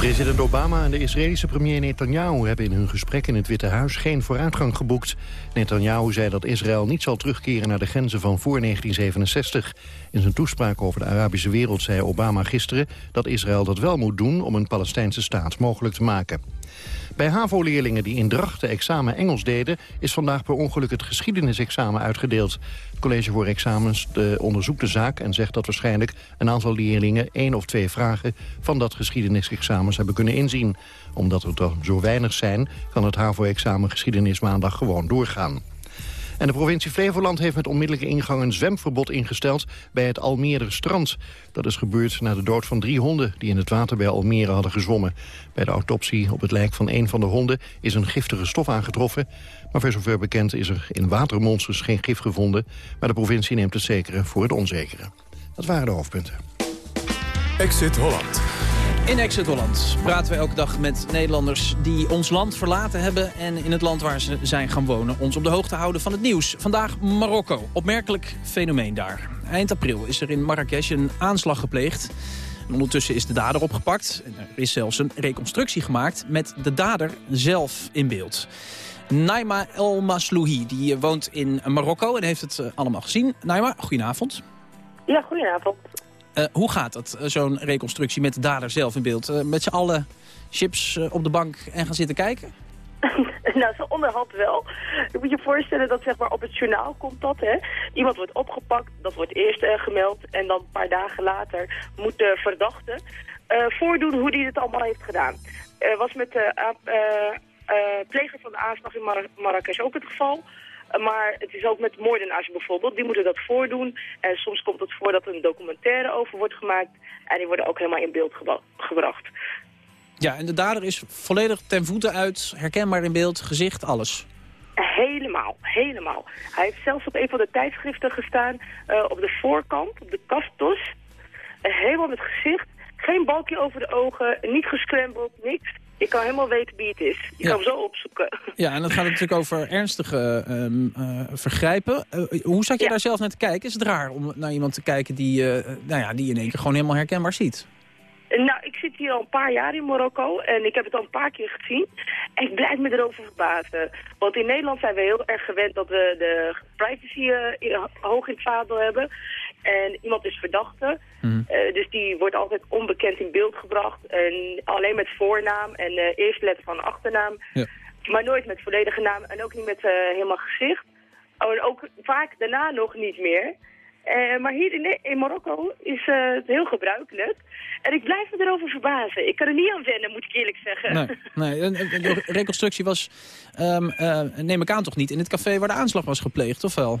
President Obama en de Israëlische premier Netanyahu hebben in hun gesprek in het Witte Huis geen vooruitgang geboekt. Netanyahu zei dat Israël niet zal terugkeren naar de grenzen van voor 1967. In zijn toespraak over de Arabische wereld zei Obama gisteren dat Israël dat wel moet doen om een Palestijnse staat mogelijk te maken. Bij HAVO-leerlingen die in Drachten examen Engels deden... is vandaag per ongeluk het geschiedenisexamen uitgedeeld. Het College voor Examens de onderzoekt de zaak en zegt dat waarschijnlijk... een aantal leerlingen één of twee vragen van dat geschiedenisexamens hebben kunnen inzien. Omdat er toch zo weinig zijn, kan het HAVO-examen geschiedenis maandag gewoon doorgaan. En de provincie Flevoland heeft met onmiddellijke ingang een zwemverbod ingesteld bij het Almere strand. Dat is gebeurd na de dood van drie honden die in het water bij Almere hadden gezwommen. Bij de autopsie op het lijk van een van de honden is een giftige stof aangetroffen. Maar voor zover bekend is er in watermonsters geen gif gevonden. Maar de provincie neemt het zekere voor het onzekere. Dat waren de hoofdpunten. Exit Holland. In Exit Holland praten we elke dag met Nederlanders die ons land verlaten hebben... en in het land waar ze zijn gaan wonen ons op de hoogte houden van het nieuws. Vandaag Marokko. Opmerkelijk fenomeen daar. Eind april is er in Marrakesh een aanslag gepleegd. En ondertussen is de dader opgepakt. En er is zelfs een reconstructie gemaakt met de dader zelf in beeld. Naima El Maslouhi, die woont in Marokko en heeft het eh, allemaal gezien. Naima, goedenavond. Ja, goedenavond. Uh, hoe gaat dat, uh, zo'n reconstructie met de dader zelf in beeld? Uh, met z'n allen chips op de bank en gaan zitten kijken? nou, zo onderhand wel. Je moet je voorstellen dat zeg maar, op het journaal komt dat. Hè? Iemand wordt opgepakt, dat wordt eerst gemeld. En dan een paar dagen later moet de verdachte voordoen hoe hij het allemaal heeft gedaan. was met de pleger van de aanslag in Mar Marrakesh ook het geval. Maar het is ook met moordenaars bijvoorbeeld. Die moeten dat voordoen. En soms komt het voor dat er een documentaire over wordt gemaakt. En die worden ook helemaal in beeld gebracht. Ja, en de dader is volledig ten voeten uit, herkenbaar in beeld, gezicht, alles. Helemaal, helemaal. Hij heeft zelfs op een van de tijdschriften gestaan, uh, op de voorkant, op de kastos. Uh, helemaal met gezicht, geen balkje over de ogen, niet gescrambled, niks. Je kan helemaal weten wie het is. Je Ja. kan hem zo opzoeken. Ja, en dan gaat het natuurlijk over ernstige eh, vergrijpen. Eh, hoe zat je daar zelf naar te kijken? Is het raar om naar iemand te kijken die, eh, nou ja, die je in één keer gewoon helemaal herkenbaar ziet? Nou, ik zit hier al een paar jaar in Marokko en ik heb het al een paar keer gezien. En ik blijf me erover verbazen. Want in Nederland zijn we heel erg gewend dat we de privacy hoog in het vaandel hebben. En iemand is verdachte, eh, dus die wordt altijd onbekend in beeld gebracht. En alleen met voornaam en eh eerste letter van achternaam. Ja. Maar nooit met volledige naam en ook niet met eh, helemaal gezicht. Oh, en ook vaak daarna nog niet meer. Maar hier in, in Marokko is het heel gebruikelijk. En ik blijf me erover verbazen. Ik kan er niet aan wennen, moet ik eerlijk zeggen. Nee, nee. de reconstructie was, eh, neem ik aan toch niet, in het café waar de aanslag was gepleegd, of wel?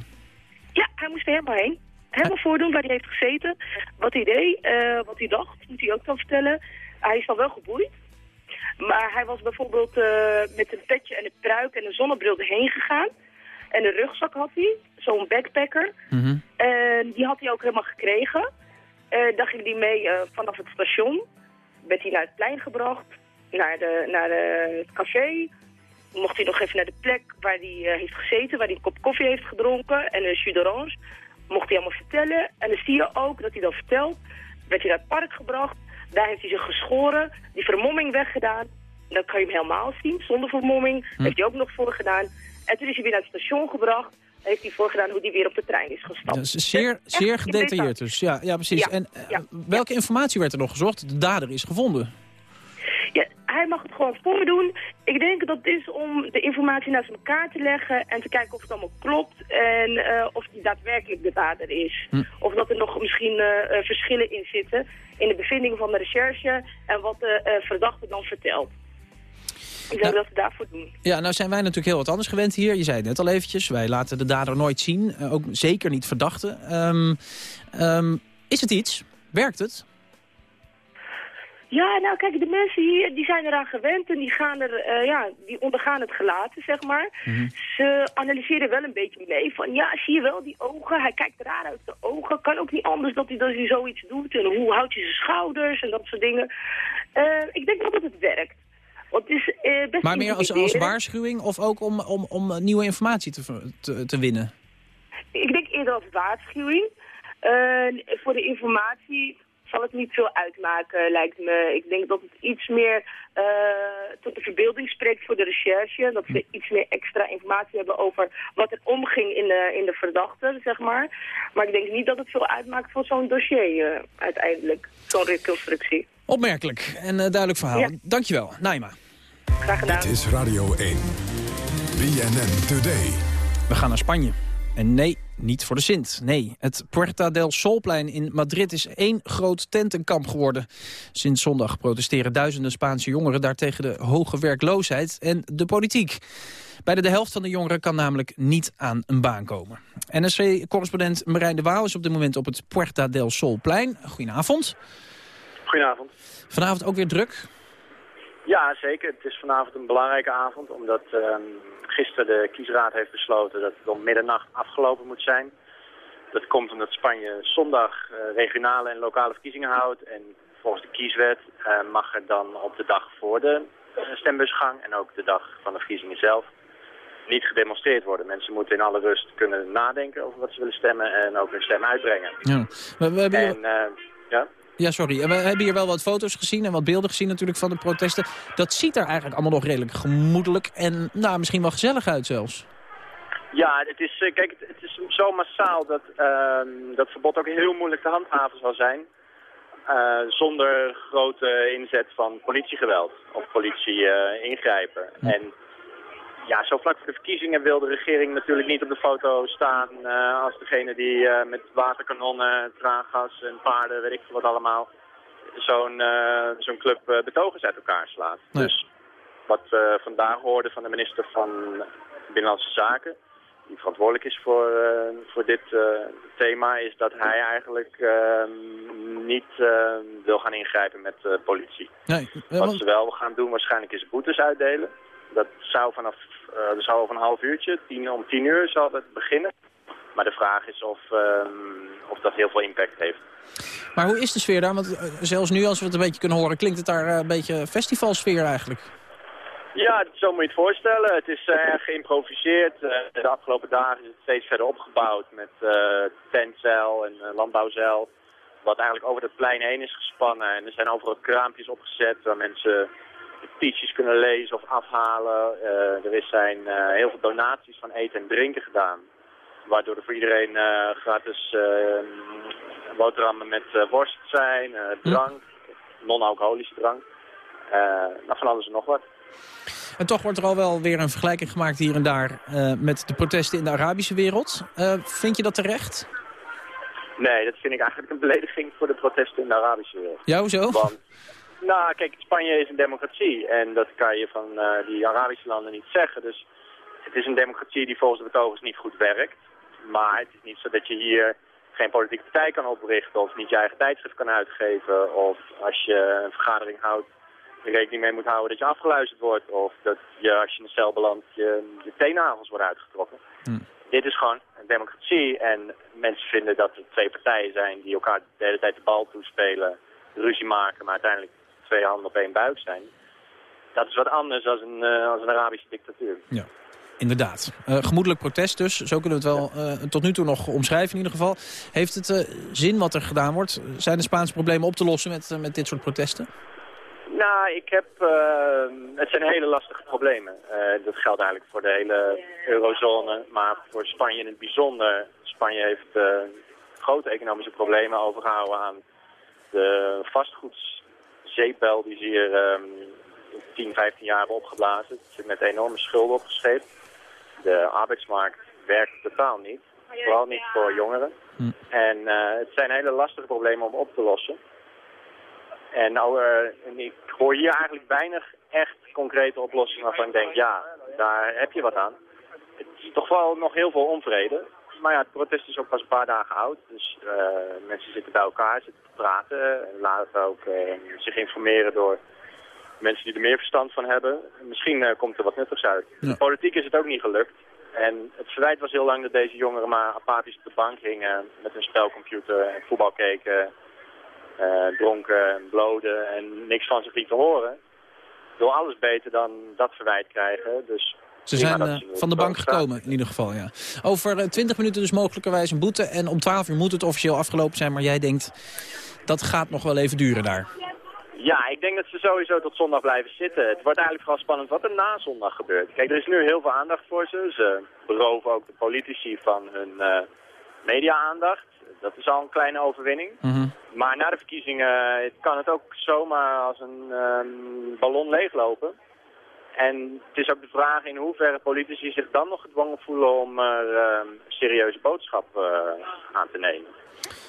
Ja, hij moest er helemaal heen. Helemaal voordoen waar hij heeft gezeten. Wat hij deed, eh, wat hij dacht, moet hij ook dan vertellen. Hij is dan wel geboeid. Maar hij was bijvoorbeeld eh, met een petje en een pruik en een zonnebril erheen gegaan. En een rugzak had hij, zo'n backpacker. En die had hij ook helemaal gekregen. Eh daar ging hij mee vanaf het station. Werd hij naar het plein gebracht, naar, de, naar de, het café. Mocht hij nog even naar de plek waar hij heeft gezeten, waar hij een kop koffie heeft gedronken en een jus d'orange. Mocht hij allemaal vertellen. En dan zie je ook dat hij dan vertelt. Werd hij naar het park gebracht. Daar heeft hij zich geschoren, die vermomming weggedaan. Dan kan je hem helemaal zien, zonder vermomming. Heeft hij ook nog voor gedaan. En toen is hij weer naar het station gebracht. Heeft hij voorgedaan hoe hij weer op de trein is gestapt. Dat is zeer, Echt zeer gedetailleerd detail. dus. Ja, ja precies. Ja, En eh, ja, welke informatie werd er nog gezocht? De dader is gevonden. Ja, hij mag het gewoon voordoen. Ik denk dat het is om de informatie naast elkaar te leggen en te kijken of het allemaal klopt en eh, of hij daadwerkelijk de dader is. Of dat er nog misschien eh, eh, verschillen in zitten in de bevindingen van de recherche en wat de verdachte dan vertelt. Ik denk dat ze daarvoor doen. Ja, nou zijn wij natuurlijk heel wat anders gewend hier. Je zei het net al eventjes, wij laten de dader nooit zien. Ook zeker niet verdachten. Ehm, ehm, is het iets? Werkt het? Ja, nou kijk, de mensen hier die zijn eraan gewend en die, gaan er, eh, ja, die ondergaan het gelaten, zeg maar. Ze analyseren wel een beetje mee van, ja, zie je wel die ogen, hij kijkt raar uit de ogen. Kan ook niet anders dat hij, dat hij zoiets doet en hoe houdt hij zijn schouders en dat soort dingen. Eh, ik denk wel dat het werkt. Want het is eh, best Maar meer als, als waarschuwing of ook om, om, om nieuwe informatie te, te, te winnen? Ik denk eerder als waarschuwing. Voor de informatie zal het niet veel uitmaken, lijkt me. Ik denk dat het iets meer eh, tot de verbeelding spreekt voor de recherche. Dat ze iets meer extra informatie hebben over wat er omging in de, in de verdachte, zeg maar. Maar ik denk niet dat het veel uitmaakt voor zo'n dossier eh, uiteindelijk. Zo'n reconstructie. Opmerkelijk en eh, duidelijk verhaal. Ja. Dankjewel, Naima. Graag gedaan. Dit is Radio 1. BNN Today. We gaan naar Spanje. En nee, niet voor de Sint. Nee, het Puerta del Solplein in Madrid is één groot tentenkamp geworden. Sinds zondag protesteren duizenden Spaanse jongeren daar tegen de hoge werkloosheid en de politiek. Bijna de helft van de jongeren kan namelijk niet aan een baan komen. NSC-correspondent Marijn de Waal is op dit moment op het Puerta del Solplein. Goedenavond. Goedenavond. Vanavond ook weer druk. Ja, zeker. Het is vanavond een belangrijke avond, omdat ehm, gisteren de kiesraad heeft besloten dat het om middernacht afgelopen moet zijn. Dat komt omdat Spanje zondag eh, regionale en lokale verkiezingen houdt. En volgens de kieswet eh, mag er dan op de dag voor de eh, stembusgang en ook de dag van de verkiezingen zelf niet gedemonstreerd worden. Mensen moeten in alle rust kunnen nadenken over wat ze willen stemmen en ook hun stem uitbrengen. Ja. We, we hebben En ja, Ja, sorry. We hebben hier wel wat foto's gezien en wat beelden gezien natuurlijk van de protesten. Dat ziet er eigenlijk allemaal nog redelijk gemoedelijk en nou, misschien wel gezellig uit zelfs. Ja, het is, eh, kijk, het, is zo massaal dat ehm, dat verbod ook heel moeilijk te handhaven zal zijn. eh, zonder grote inzet van politiegeweld of politie eh, ingrijpen. En ja, zo vlak voor de verkiezingen wil de regering natuurlijk niet op de foto staan eh, als degene die eh, met waterkanonnen, traangas en paarden, weet ik veel wat allemaal, zo'n eh, zo'n club betogers uit elkaar slaat. Dus wat we vandaag hoorden van de minister van Binnenlandse Zaken, die verantwoordelijk is voor, voor dit thema, is dat hij eigenlijk ehm, niet wil gaan ingrijpen met de politie. Nee, Wat ze wel gaan doen waarschijnlijk is boetes uitdelen. Dat zou vanaf eh, dat zou over een half uurtje, tien, om tien uur zal het beginnen. Maar de vraag is of, ehm, of dat heel veel impact heeft. Maar hoe is de sfeer daar? Want eh, zelfs nu, als we het een beetje kunnen horen, klinkt het daar eh, een beetje festivalsfeer eigenlijk. Ja, zo moet je het voorstellen. Het is erg geïmproviseerd. De afgelopen dagen is het steeds verder opgebouwd met tentzeil en landbouwzeil. Wat eigenlijk over het plein heen is gespannen. En er zijn overal kraampjes opgezet waar mensen petities kunnen lezen of afhalen. Eh, er zijn eh, heel veel donaties van eten en drinken gedaan. Waardoor er voor iedereen eh, gratis boterhammen met worst zijn, eh, drank, non-alcoholische drank. Nou, van alles en nog wat. En toch wordt er al wel weer een vergelijking gemaakt hier en daar met de protesten in de Arabische wereld. Vind je dat terecht? Nee, dat vind ik eigenlijk een belediging voor de protesten in de Arabische wereld. Ja, hoezo? Want, nou, kijk, Spanje is een democratie en dat kan je van eh, die Arabische landen niet zeggen. Dus het is een democratie die volgens de betogers niet goed werkt. Maar het is niet zo dat je hier geen politieke partij kan oprichten of niet je eigen tijdschrift kan uitgeven. Of als je een vergadering houdt, er rekening mee moet houden dat je afgeluisterd wordt. Of dat je als je in een cel belandt, je, je teennagels worden uitgetrokken. Dit is gewoon een democratie en mensen vinden dat er twee partijen zijn die elkaar de hele tijd de bal toespelen, ruzie maken, maar uiteindelijk twee handen op één buik zijn. Dat is wat anders dan een, eh, als een Arabische dictatuur. Inderdaad. Eh, gemoedelijk protest dus, zo kunnen we het wel eh, tot nu toe nog omschrijven in ieder geval. Heeft het eh, zin wat er gedaan wordt? Zijn de Spaanse problemen op te lossen met, eh, met dit soort protesten? Nou, ik heb, eh, het zijn hele lastige problemen. Eh, dat geldt eigenlijk voor de hele eurozone, maar voor Spanje in het bijzonder. Spanje heeft eh, grote economische problemen overgehouden aan de vastgoedszeepbel die ze hier ehm 10, 15 jaar hebben opgeblazen. Het zit met enorme schulden opgeschreven. De arbeidsmarkt werkt totaal niet, vooral niet voor jongeren. En eh, het zijn hele lastige problemen om op te lossen. En nou, en ik hoor hier eigenlijk weinig echt concrete oplossingen waarvan ik denk, ja, daar heb je wat aan. Het is toch wel nog heel veel onvrede. Maar ja, het protest is ook pas een paar dagen oud. Dus eh, mensen zitten bij elkaar, zitten te praten. En laten ook eh, zich informeren door mensen die er meer verstand van hebben. Misschien eh, komt er wat nuttigs uit. Politiek is het ook niet gelukt. En het verwijt was heel lang dat deze jongeren maar apathisch op de bank hingen met hun spelcomputer en voetbal keken, eh, dronken en bloden en niks van zich lieten horen. Wil alles beter dan dat verwijt krijgen. Dus Ze prima zijn eh, van de bank gekomen, in ieder geval, ja. Over eh, 20 minuten dus mogelijkerwijs een boete. En om 12 uur moet het officieel afgelopen zijn. Maar jij denkt, dat gaat nog wel even duren daar. Ja, ik denk dat ze sowieso tot zondag blijven zitten. Het wordt eigenlijk vooral spannend wat er na zondag gebeurt. Kijk, er is nu heel veel aandacht voor ze. Ze beroven ook de politici van hun eh, media-aandacht. Dat is al een kleine overwinning. Maar na de verkiezingen eh, kan het ook zomaar als een ehm, ballon leeglopen. En het is ook de vraag in hoeverre politici zich dan nog gedwongen voelen om er eh, een serieuze boodschap eh, aan te nemen.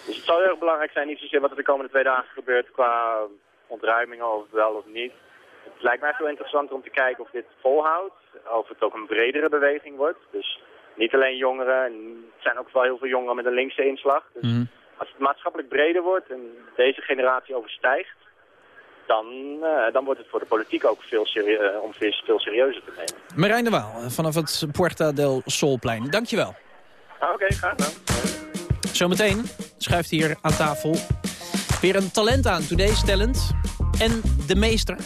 Dus het zal heel erg belangrijk zijn, niet zozeer wat er de komende twee dagen gebeurt qua ontruimingen of wel of niet. Het lijkt mij veel interessanter om te kijken of dit volhoudt, of het ook een bredere beweging wordt. Dus niet alleen jongeren, en het zijn ook wel heel veel jongeren met een linkse inslag. Dus als het maatschappelijk breder wordt en deze generatie overstijgt, dan, eh, dan wordt het voor de politiek ook veel serie- eh, om veel, veel serieuzer te nemen. Marijn de Waal vanaf het Puerta del Solplein. Dankjewel. Ah, Oké, graag gedaan. Zometeen schuift hier aan tafel weer een talent aan. Today's Talent. En de meester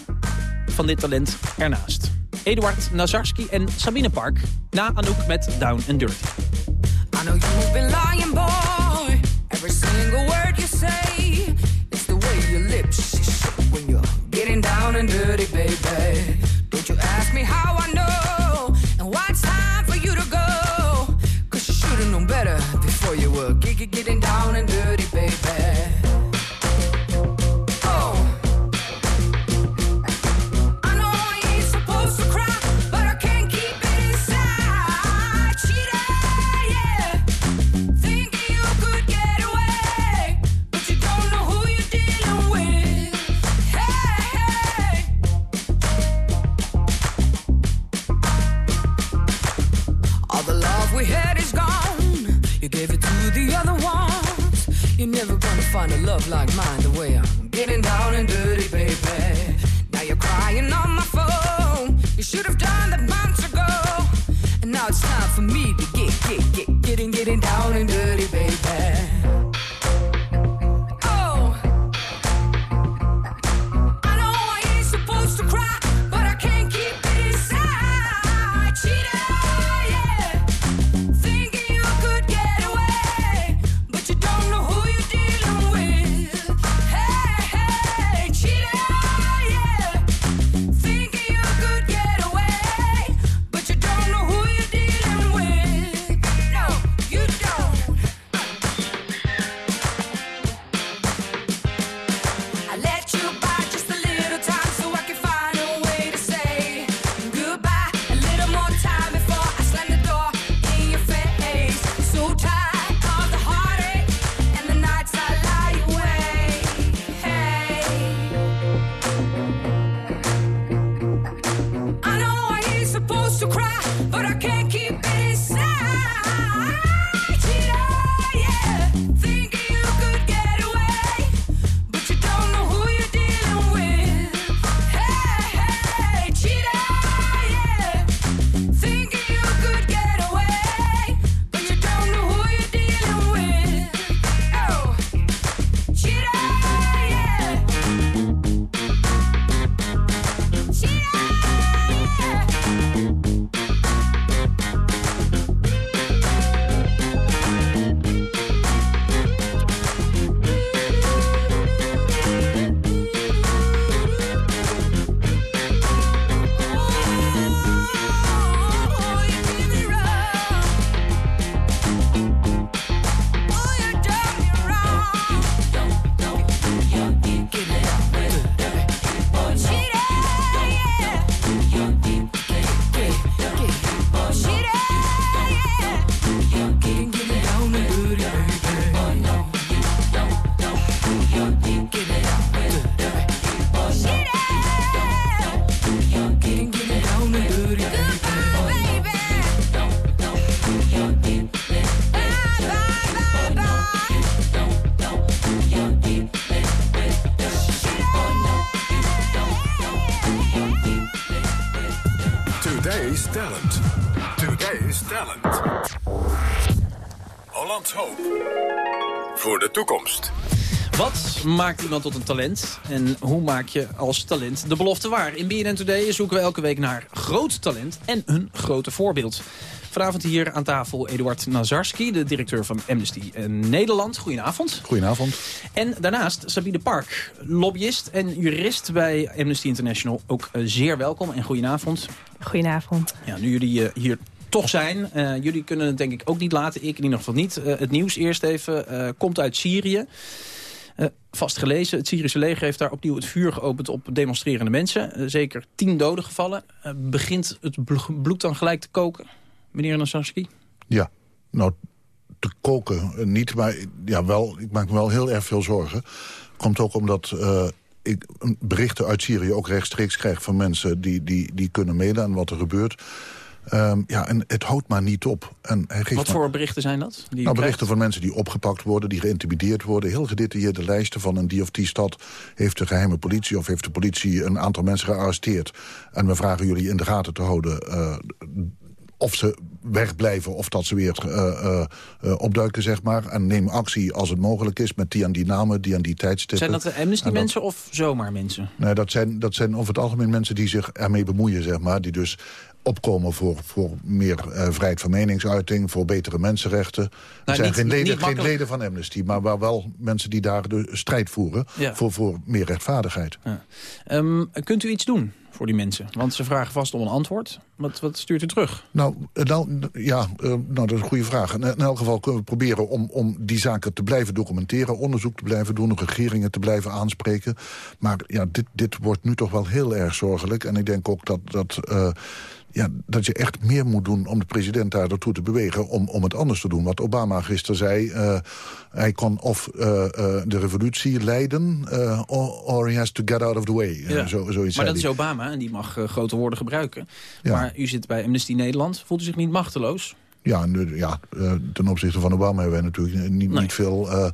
van dit talent ernaast. Eduard Nazarski en Sabine Park. Na Anouk met Down and Dirty. I know you've been lying, boy. Dirty, baby. Don't you ask me how I know Hollands Hoop. Voor de toekomst. Wat maakt iemand tot een talent? En hoe maak je als talent de belofte waar? In BNN Today zoeken we elke week naar groot talent en een grote voorbeeld. Vanavond hier aan tafel Eduard Nazarski, de directeur van Amnesty Nederland. Goedenavond. Goedenavond. En daarnaast Sabine Park, lobbyist en jurist bij Amnesty International. Ook eh, zeer welkom en goedenavond. Goedenavond. Ja, nu jullie eh, hier toch zijn. eh, jullie kunnen het denk ik ook niet laten. Ik in ieder geval niet. Eh, het nieuws eerst even. eh, komt uit Syrië. Vast gelezen, het Syrische leger heeft daar opnieuw het vuur geopend op demonstrerende mensen. Zeker tien doden gevallen. Begint het bl- bloed dan gelijk te koken, meneer Nassarski? Ja, nou, te koken niet, maar ja, wel, ik maak me wel heel erg veel zorgen. Komt ook omdat ik berichten uit Syrië ook rechtstreeks krijg van mensen... die, die, die kunnen mailen aan wat er gebeurt. Ehm, ja, en het houdt maar niet op. En hij geeft Wat maar- voor berichten zijn dat? Die nou, krijgt? berichten van mensen die opgepakt worden, die geïntimideerd worden. Heel gedetailleerde lijsten van een die of die stad. Heeft de geheime politie of heeft de politie een aantal mensen gearresteerd. En we vragen jullie in de gaten te houden... eh, of ze wegblijven of dat ze weer eh, eh, opduiken, zeg maar. En neem actie als het mogelijk is met die en die namen, die en die tijdstippen. Zijn dat de Amnesty-mensen of zomaar mensen? Nee, dat zijn, dat zijn over het algemeen mensen die zich ermee bemoeien, zeg maar. Die dus opkomen voor, voor meer eh, vrijheid van meningsuiting, voor betere mensenrechten. Het zijn Nou, niet- geen, leden, geen leden van Amnesty, maar wel, wel mensen die daar de strijd voeren Ja. voor, voor meer rechtvaardigheid. Ehm, kunt u iets doen voor die mensen? Want ze vragen vast om een antwoord. Wat, wat stuurt u terug? Nou, eh, nou ja, eh, nou, dat is een goede vraag. In, in elk geval kunnen we proberen om, om die zaken te blijven documenteren... onderzoek te blijven doen, regeringen te blijven aanspreken. Maar ja, dit, dit wordt nu toch wel heel erg zorgelijk. En ik denk ook dat... dat ja, dat je echt meer moet doen om de president daar naartoe te bewegen... om, om het anders te doen. Wat Obama gisteren zei, eh, hij kon of eh, eh, de revolutie leiden... or, or he has to get out of the way. Ja. zo, zoiets maar dat is. Obama en die mag grote woorden gebruiken. Ja. Maar u zit bij Amnesty Nederland. Voelt u zich niet machteloos? Ja, eh, ja eh, ten opzichte van Obama hebben wij natuurlijk niet, niet veel eh,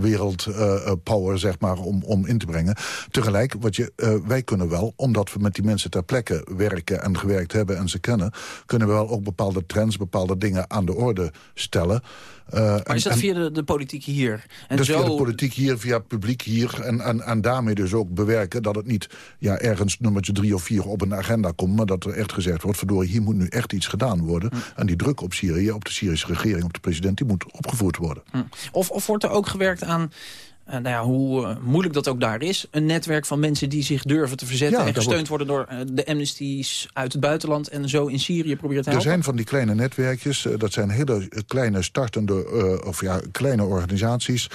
wereldpower zeg maar, om, om in te brengen. Tegelijk, wat je, wij kunnen wel, omdat we met die mensen ter plekke werken en gewerkt hebben en ze kennen, kunnen we wel ook bepaalde trends, bepaalde dingen aan de orde stellen. Eh, Maar is dat en- via de, de politiek hier? En dus zo... via de politiek hier, via het publiek hier. En, en, en daarmee dus ook bewerken dat het niet ja, ergens nummertje drie of vier op een agenda komt. Maar dat er echt gezegd wordt, verdorie, hier moet nu echt iets gedaan worden. En die druk op Syrië, op de Syrische regering, op de president, die moet opgevoerd worden. Hm. Of, of wordt er ook gewerkt aan... eh, nou ja, hoe eh, moeilijk dat ook daar is. Een netwerk van mensen die zich durven te verzetten... Ja, en gesteund worden door eh, de amnesties uit het buitenland... en zo in Syrië proberen te Er helpen. zijn van die kleine netwerkjes, dat zijn hele kleine startende, of ja, kleine organisaties.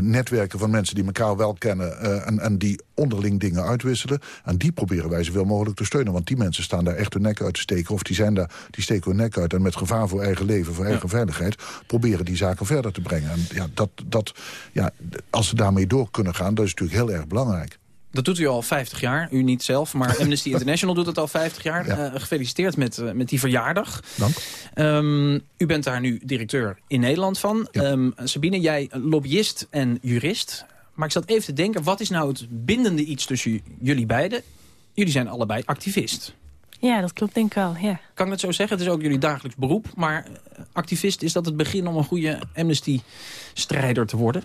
netwerken van mensen die elkaar wel kennen en, en die onderling dingen uitwisselen. En die proberen wij zoveel mogelijk te steunen. Want die mensen staan daar echt hun nek uit te steken. Of die, zijn daar, die steken hun nek uit en met gevaar voor eigen leven, voor eigen veiligheid... proberen die zaken verder te brengen. En ja, dat, dat, ja, als ze daarmee door kunnen gaan, dat is natuurlijk heel erg belangrijk. Dat doet u al 50 jaar. U niet zelf, maar Amnesty International doet het al 50 jaar. Ja. Eh, gefeliciteerd met, eh, met die verjaardag. Dank. Ehm, u bent daar nu directeur in Nederland van. Ehm, Sabine, jij lobbyist en jurist. Maar ik zat even te denken, wat is nou het bindende iets tussen jullie beiden? Jullie zijn allebei activist. Ja, dat klopt denk ik wel, ja. Kan ik het zo zeggen? Het is ook jullie dagelijks beroep. Maar eh, activist, is dat het begin om een goede Amnesty-strijder te worden?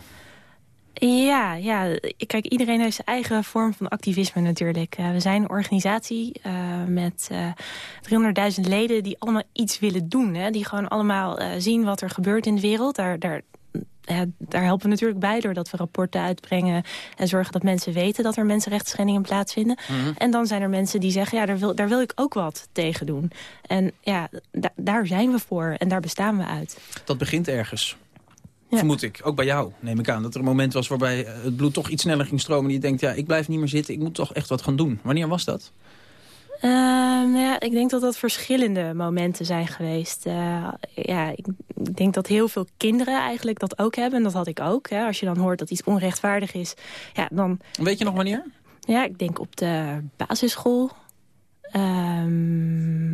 Ja, ja, kijk, iedereen heeft zijn eigen vorm van activisme natuurlijk. Eh, we zijn een organisatie eh, met eh 300.000 leden die allemaal iets willen doen. Hè? Die gewoon allemaal zien wat er gebeurt in de wereld. Daar, daar, ja, daar helpen we natuurlijk bij doordat we rapporten uitbrengen... en zorgen dat mensen weten dat er mensenrechtsschendingen plaatsvinden. Mhm. En dan zijn er mensen die zeggen, ja, daar wil, daar wil ik ook wat tegen doen. En ja, da- daar zijn we voor en daar bestaan we uit. Dat begint ergens. Vermoed ik. Ook bij jou, neem ik aan. Dat er een moment was waarbij het bloed toch iets sneller ging stromen. En je denkt, ja, ik blijf niet meer zitten. Ik moet toch echt wat gaan doen. Wanneer was dat? Ehm, ja, ik denk dat dat verschillende momenten zijn geweest. Eh, ja, ik ik denk dat heel veel kinderen eigenlijk dat ook hebben. En dat had ik ook. Hè. Als je dan hoort dat iets onrechtvaardig is, ja, dan... Weet je nog wanneer? Ja, ik denk op de basisschool. Ehm,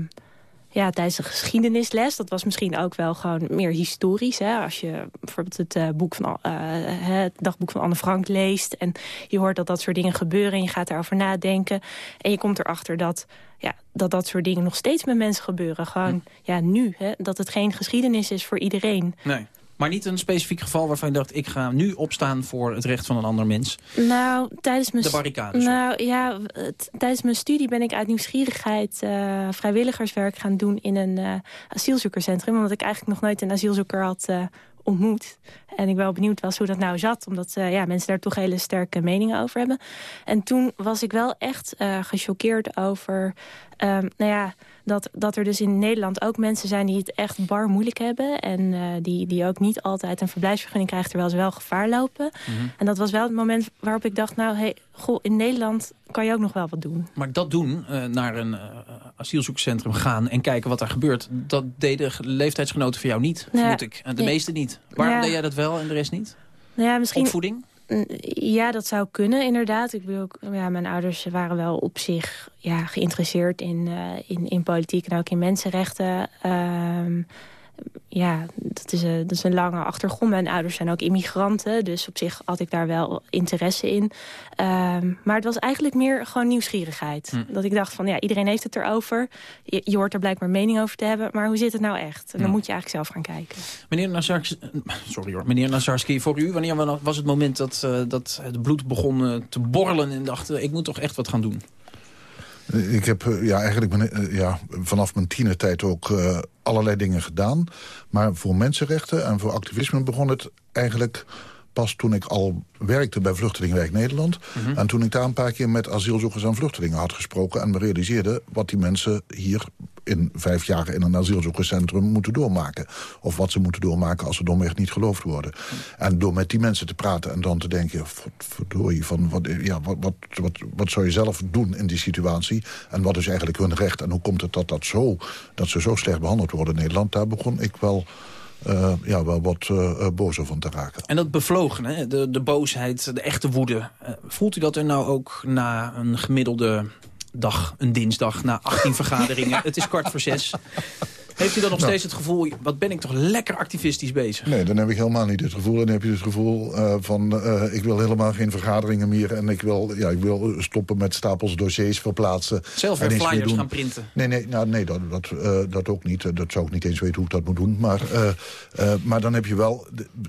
ja, tijdens de geschiedenisles. Dat was misschien ook wel gewoon meer historisch. Hè? Als je bijvoorbeeld het, eh, boek van, eh, het dagboek van Anne Frank leest... en je hoort dat dat soort dingen gebeuren en je gaat daarover nadenken... en je komt erachter dat ja, dat, dat soort dingen nog steeds met mensen gebeuren. Gewoon ja, nu, hè? dat het geen geschiedenis is voor iedereen. Nee. Maar niet een specifiek geval waarvan je dacht... ik ga nu opstaan voor het recht van een ander mens. Nou, tijdens mijn... De barricades. Nou ja, tijdens mijn studie ben ik uit nieuwsgierigheid eh, vrijwilligerswerk gaan doen in een eh, asielzoekerscentrum. Omdat ik eigenlijk nog nooit een asielzoeker had eh, ontmoet. En ik wel benieuwd was hoe dat nou zat. Omdat ja, mensen daar toch hele sterke meningen over hebben. En toen was ik wel echt eh gechoqueerd over ehm, nou ja, dat, dat er dus in Nederland ook mensen zijn die het echt bar moeilijk hebben. En eh, die, die ook niet altijd een verblijfsvergunning krijgen terwijl ze wel gevaar lopen. Mhm. En dat was wel het moment waarop ik dacht, nou, hey, goh, in Nederland kan je ook nog wel wat doen. Maar dat doen, eh, naar een eh, asielzoekerscentrum gaan en kijken wat daar gebeurt... dat deden ge- leeftijdsgenoten van jou niet, vermoed ik. De nee. meeste niet. Waarom deed jij dat wel en de rest niet? Nou ja, misschien... Opvoeding? Ja, dat zou kunnen, inderdaad. Ik bedoel, ja, mijn ouders waren wel op zich ja, geïnteresseerd in, eh, in, in politiek en ook in mensenrechten. Ehm, ja, dat is, een, dat is een lange achtergrond. Mijn ouders zijn ook immigranten, dus op zich had ik daar wel interesse in. Ehm, maar het was eigenlijk meer gewoon nieuwsgierigheid. Hm. Dat ik dacht van, ja, iedereen heeft het erover. Je, je hoort er blijkbaar mening over te hebben, maar hoe zit het nou echt? En dan moet je eigenlijk zelf gaan kijken. Meneer Nazarski, sorry hoor, meneer Nazarski, voor u, wanneer wa- was het moment dat, eh, dat het bloed begon eh, te borrelen en dacht, ik moet toch echt wat gaan doen? Ik heb eh, ja, eigenlijk mijn, ja, vanaf mijn tienertijd ook eh, allerlei dingen gedaan. Maar voor mensenrechten en voor activisme begon het eigenlijk pas toen ik al werkte bij Vluchtelingenwerk Nederland. Mhm. En toen ik daar een paar keer met asielzoekers en vluchtelingen had gesproken... en me realiseerde wat die mensen hier in vijf jaar in een asielzoekerscentrum moeten doormaken. Of wat ze moeten doormaken als ze domweg niet geloofd worden. En door met die mensen te praten en dan te denken... verdorie, van wat, ja, wat, wat, wat, zou je zelf doen in die situatie? En wat is eigenlijk hun recht? En hoe komt het dat, dat, zo, dat ze zo slecht behandeld worden in Nederland? Daar begon ik wel... eh, ja, wel wat eh, eh, bozer van te raken. En dat bevlogen, hè? De, de boosheid, de echte woede. voelt u dat er nou ook na een gemiddelde dag, een dinsdag, na 18 vergaderingen... het is kwart voor zes... Heeft u dan nog Nou. steeds het gevoel, wat ben ik toch lekker activistisch bezig? Nee, dan heb ik helemaal niet het gevoel. Dan heb je het gevoel eh, van, eh, ik wil helemaal geen vergaderingen meer... en ik wil, ja, ik wil stoppen met stapels dossiers verplaatsen. Zelf weer flyers gaan printen. Nee, nee, nou, nee dat, dat, eh, dat ook niet. Dat zou ik niet eens weten hoe ik dat moet doen. Maar, maar dan heb je wel...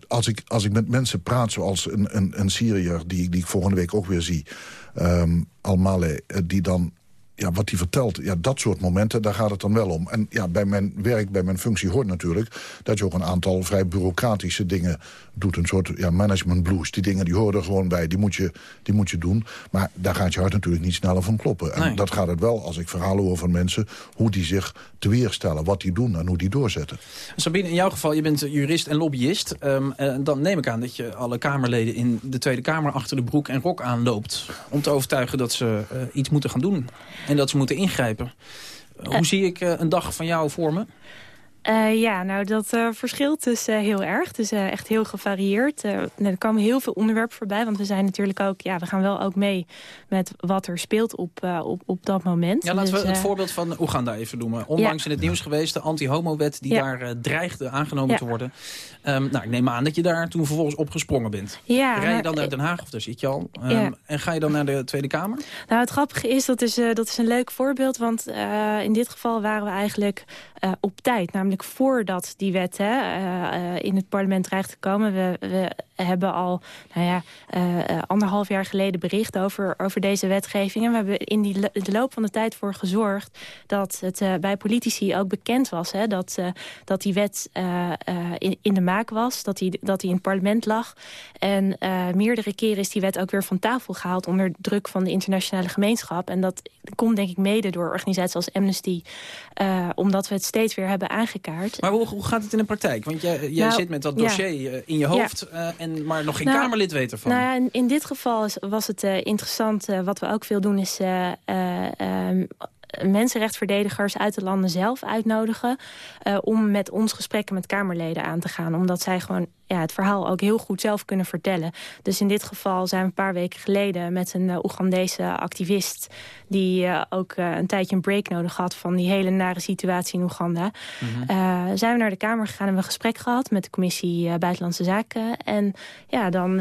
Als ik, als ik met mensen praat, zoals een, een, een Syriër... Die, die ik volgende week ook weer zie, ehm Al-Maleh... eh, die dan ja, wat hij vertelt, ja, dat soort momenten, daar gaat het dan wel om. En ja, bij mijn werk, bij mijn functie hoort natuurlijk... dat je ook een aantal vrij bureaucratische dingen doet. Een soort ja, management blues. Die dingen die horen er gewoon bij, die moet, je, die moet je doen. Maar daar gaat je hart natuurlijk niet sneller van kloppen. En Nee. dat gaat het wel als ik verhalen hoor van mensen... hoe die zich te weerstellen, wat die doen en hoe die doorzetten. Sabine, in jouw geval, je bent jurist en lobbyist. Ehm, en dan neem ik aan dat je alle Kamerleden in de Tweede Kamer... achter de broek en rok aanloopt. Om te overtuigen dat ze eh, iets moeten gaan doen. En dat ze moeten ingrijpen. Eh, Hoe zie ik eh, een dag van jou voor me? Eh, ja, nou dat eh, verschilt dus eh, heel erg. Het is eh, echt heel gevarieerd. Nou, er komen heel veel onderwerpen voorbij. Want we zijn natuurlijk ook, ja, we gaan wel ook mee met wat er speelt op, op, op dat moment. Ja, laten we Dus, het voorbeeld van Oeganda even noemen. Onlangs in het nieuws geweest, de anti-homo-wet... die Ja. daar dreigde aangenomen Ja. te worden. Ehm, nou, ik neem aan dat je daar toen vervolgens opgesprongen bent. Ja, Rij je maar- dan naar Den Haag, of daar zit je al. Ehm, Ja. En ga je dan naar de Tweede Kamer? Nou, het grappige is, dat is, dat is een leuk voorbeeld. Want in dit geval waren we eigenlijk op tijd. Namelijk voordat die wet hè, eh, eh, in het parlement dreigt te komen. We, we hebben al nou ja, eh, eh, anderhalf jaar geleden bericht over, over deze wetgeving. En we hebben in die, de loop van de tijd voor gezorgd... dat het eh, bij politici ook bekend was hè, dat, dat die wet in, in de maak was. Dat die, dat die in het parlement lag. En meerdere keren is die wet ook weer van tafel gehaald... onder druk van de internationale gemeenschap. En dat komt denk ik mede door organisaties als Amnesty... omdat we het steeds weer hebben aangekaart. Maar hoe, hoe gaat het in de praktijk? Want jij, jij Nou, zit met dat dossier in je hoofd... en, maar nog geen Nou, Kamerlid weet ervan. Nou in, in dit geval is, was het eh, interessant. eh, wat we ook veel doen is eh, eh, mensenrechtsverdedigers uit de landen zelf uitnodigen... eh, om met ons gesprekken met Kamerleden aan te gaan. Omdat zij gewoon ja, het verhaal ook heel goed zelf kunnen vertellen. Dus in dit geval zijn we een paar weken geleden... met een uh, Oegandese activist... die uh, ook uh, een tijdje een break nodig had... van die hele nare situatie in Oeganda. Mm -hmm. zijn we naar de Kamer gegaan en we een gesprek gehad... met de commissie Buitenlandse Zaken. En ja, dan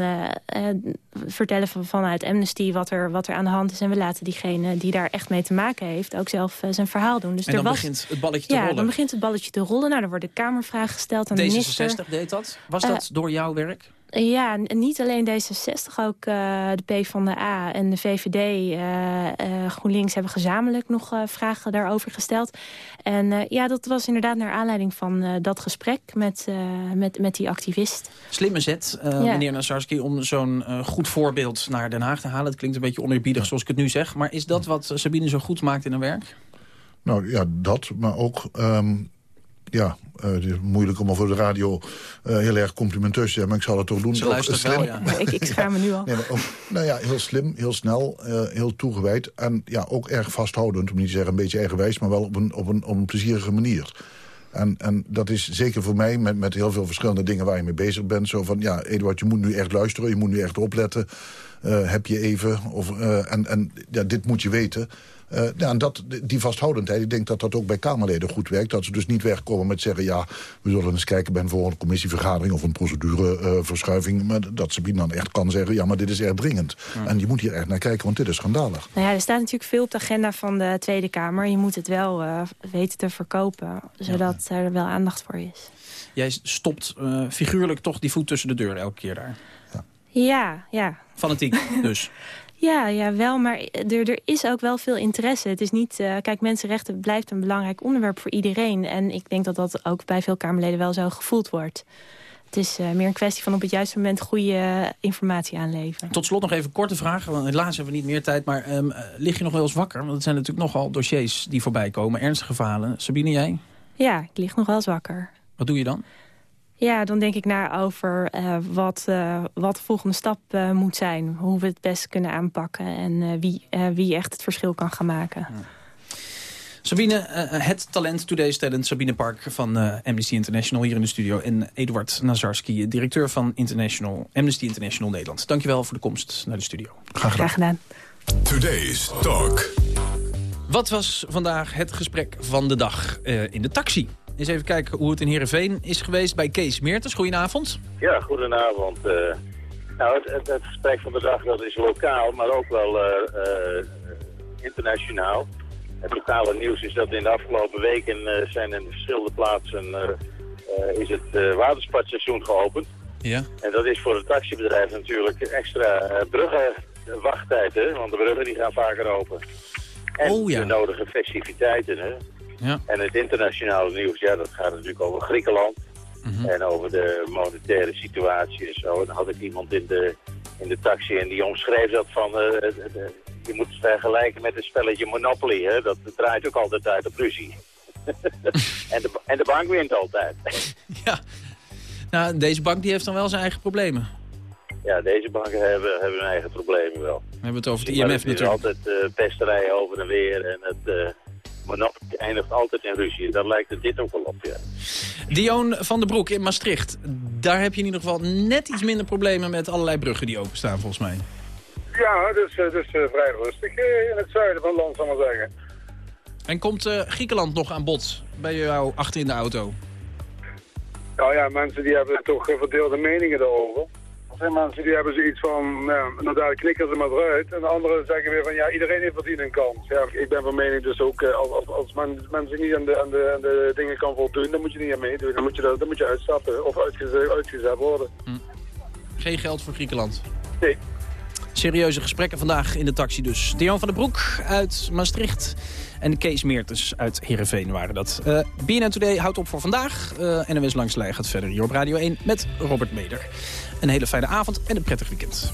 vertellen we vanuit Amnesty wat er, wat er aan de hand is... en we laten diegene die daar echt mee te maken heeft... ook zelf zijn verhaal doen. Dus en dan er was, begint het balletje te ja, rollen? dan begint het balletje te rollen. Nou, dan wordt de Kamervraag gesteld aan D66 de minister. deed dat? Was dat door jouw werk? Ja, niet alleen D66, ook uh, de PvdA en de VVD, uh, uh, GroenLinks hebben gezamenlijk nog uh, vragen daarover gesteld. En uh, ja, dat was inderdaad naar aanleiding van uh, dat gesprek met, uh, met, met die activist. Slimme zet, uh, ja. meneer Nazarski, om zo'n uh, goed voorbeeld naar Den Haag te halen. Het klinkt een beetje oneerbiedig zoals ik het nu zeg. Maar is dat wat Sabine zo goed maakt in haar werk? Nou ja, dat, maar ook... ehm, ja, eh, het is moeilijk om over de radio eh, heel erg complimenteus te zijn... maar ik zal het toch doen. Ze Ook luistert wel, ja. Ik, ik schaam me nu al. Nee, maar ook, nou ja, heel slim, heel snel, eh, heel toegewijd. En ja, ook erg vasthoudend, om niet te zeggen een beetje eigenwijs... maar wel op een, op een, op een plezierige manier. En, en dat is zeker voor mij, met, met heel veel verschillende dingen waar je mee bezig bent... zo van, ja, Eduard, je moet nu echt luisteren, je moet nu echt opletten. Eh, heb je even, of, eh, en, en ja, dit moet je weten... Eh, ja, en dat, die vasthoudendheid, ik denk dat dat ook bij Kamerleden goed werkt. Dat ze dus niet wegkomen met zeggen... ja, we zullen eens kijken bij een volgende commissievergadering... of een procedureverschuiving. maar dat Sabine dan echt kan zeggen... ja, maar dit is erg dringend. En je moet hier echt naar kijken, want dit is schandalig. Nou ja, er staat natuurlijk veel op de agenda van de Tweede Kamer. Je moet het wel eh, weten te verkopen, zodat er wel aandacht voor is. Jij stopt eh, figuurlijk toch die voet tussen de deur elke keer daar. Ja, ja. Fanatiek dus. Ja, ja, wel, maar er, er is ook wel veel interesse. Het is niet, eh, kijk, mensenrechten blijft een belangrijk onderwerp voor iedereen. En ik denk dat dat ook bij veel Kamerleden wel zo gevoeld wordt. Het is eh, meer een kwestie van op het juiste moment goede eh, informatie aanleveren. Tot slot nog even korte vraag, want helaas hebben we niet meer tijd. Maar ehm, eh, lig je nog wel eens wakker? Want het zijn natuurlijk nogal dossiers die voorbij komen. Ernstige verhalen. Sabine, jij? Ja, ik lig nog wel eens wakker. Wat doe je dan? Ja, dan denk ik na over eh, wat, eh, wat de volgende stap eh, moet zijn. Hoe we het best kunnen aanpakken en eh, wie, eh, wie echt het verschil kan gaan maken. Sabine, eh, het talent, Today's Talent, Sabine Park van eh, Amnesty International hier in de studio. En Eduard Nazarski, directeur van International, Amnesty International Nederland. Dankjewel voor de komst naar de studio. Graag gedaan. Today's Talk. Wat was vandaag het gesprek van de dag eh, in de taxi? Eens even kijken hoe het in Heerenveen is geweest bij Kees Meertens. Goedenavond. Ja, goedenavond. eh. nou, het, het, het gesprek van de dag dat is lokaal, maar ook wel eh, eh, internationaal. Het lokale nieuws is dat in de afgelopen weken zijn in verschillende plaatsen is het watersportseizoen geopend. Ja. En dat is voor het taxibedrijf natuurlijk extra bruggenwachttijd, hè? want de bruggen die gaan vaker open. En Oh, ja. de nodige festiviteiten. Hè? Ja. En het internationale nieuws, ja, dat gaat natuurlijk over Griekenland. Mhm. En over de monetaire situatie en zo. En dan had ik iemand in de, in de taxi en die omschreef dat van... eh, je moet het vergelijken met een spelletje Monopoly, hè. Dat draait ook altijd uit op ruzie. en, de, en de bank wint altijd. Nou, deze bank die heeft dan wel zijn eigen problemen. ja, deze banken hebben, hebben hun eigen problemen wel. We hebben het over het IMF het is natuurlijk. altijd eh pesterij over en weer en het... eh, Monopoly eindigt altijd in ruzie. Daar lijkt het dit ook wel op, ja. Dion van den Broek in Maastricht. Daar heb je in ieder geval net iets minder problemen met allerlei bruggen die openstaan volgens mij. Ja, dus, eh, dus eh, vrij rustig eh, in het zuiden van het land, zal ik maar zeggen. En komt eh, Griekenland nog aan bod bij jou achter in de auto? Nou ja, mensen die hebben toch verdeelde meningen daarover. Zijn mensen die hebben zoiets van, nou, nou daar knikken ze maar eruit. En de anderen zeggen weer van, ja, iedereen heeft verdient een kans. Ja, ik ben van mening dus ook, eh, als, als, als men, mensen niet aan de, aan, de, aan de dingen kan voldoen, dan moet je niet aan meedoen. Dan moet je, dan moet je uitstappen of uitgezet, uitgezet worden. Geen geld voor Griekenland. Nee. Serieuze gesprekken vandaag in de taxi dus. Dion van den Broek uit Maastricht en Kees Meertens uit Heerenveen waren dat. Eh BNN Today houdt op voor vandaag. Eh NWS Langs de Lijn gaat verder hier op Radio 1 met Robert Meder. Een hele fijne avond en een prettig weekend.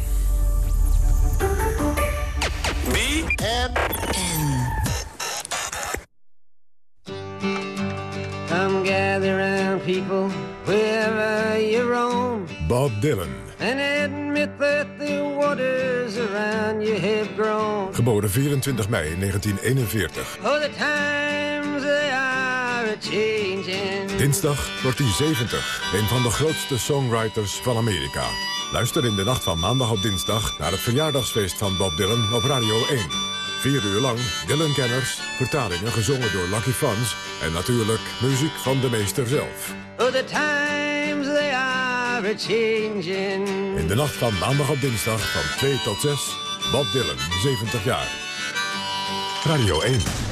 Come gather round people wherever you roam Bob Dylan. and admit that the waters around you have grown. Geboren 24 mei 1941. Oh, the times they are a changing. Dinsdag wordt hij 70. Een van de grootste songwriters van Amerika. Luister in de nacht van maandag op dinsdag naar het verjaardagsfeest van Bob Dylan op Radio 1. Vier uur lang Dylan-kenners, vertalingen gezongen door Lucky Fans... en natuurlijk muziek van de meester zelf. Oh, the times they are. In de nacht van maandag op dinsdag van 2 tot 6, Bob Dylan, 70 jaar. Radio 1.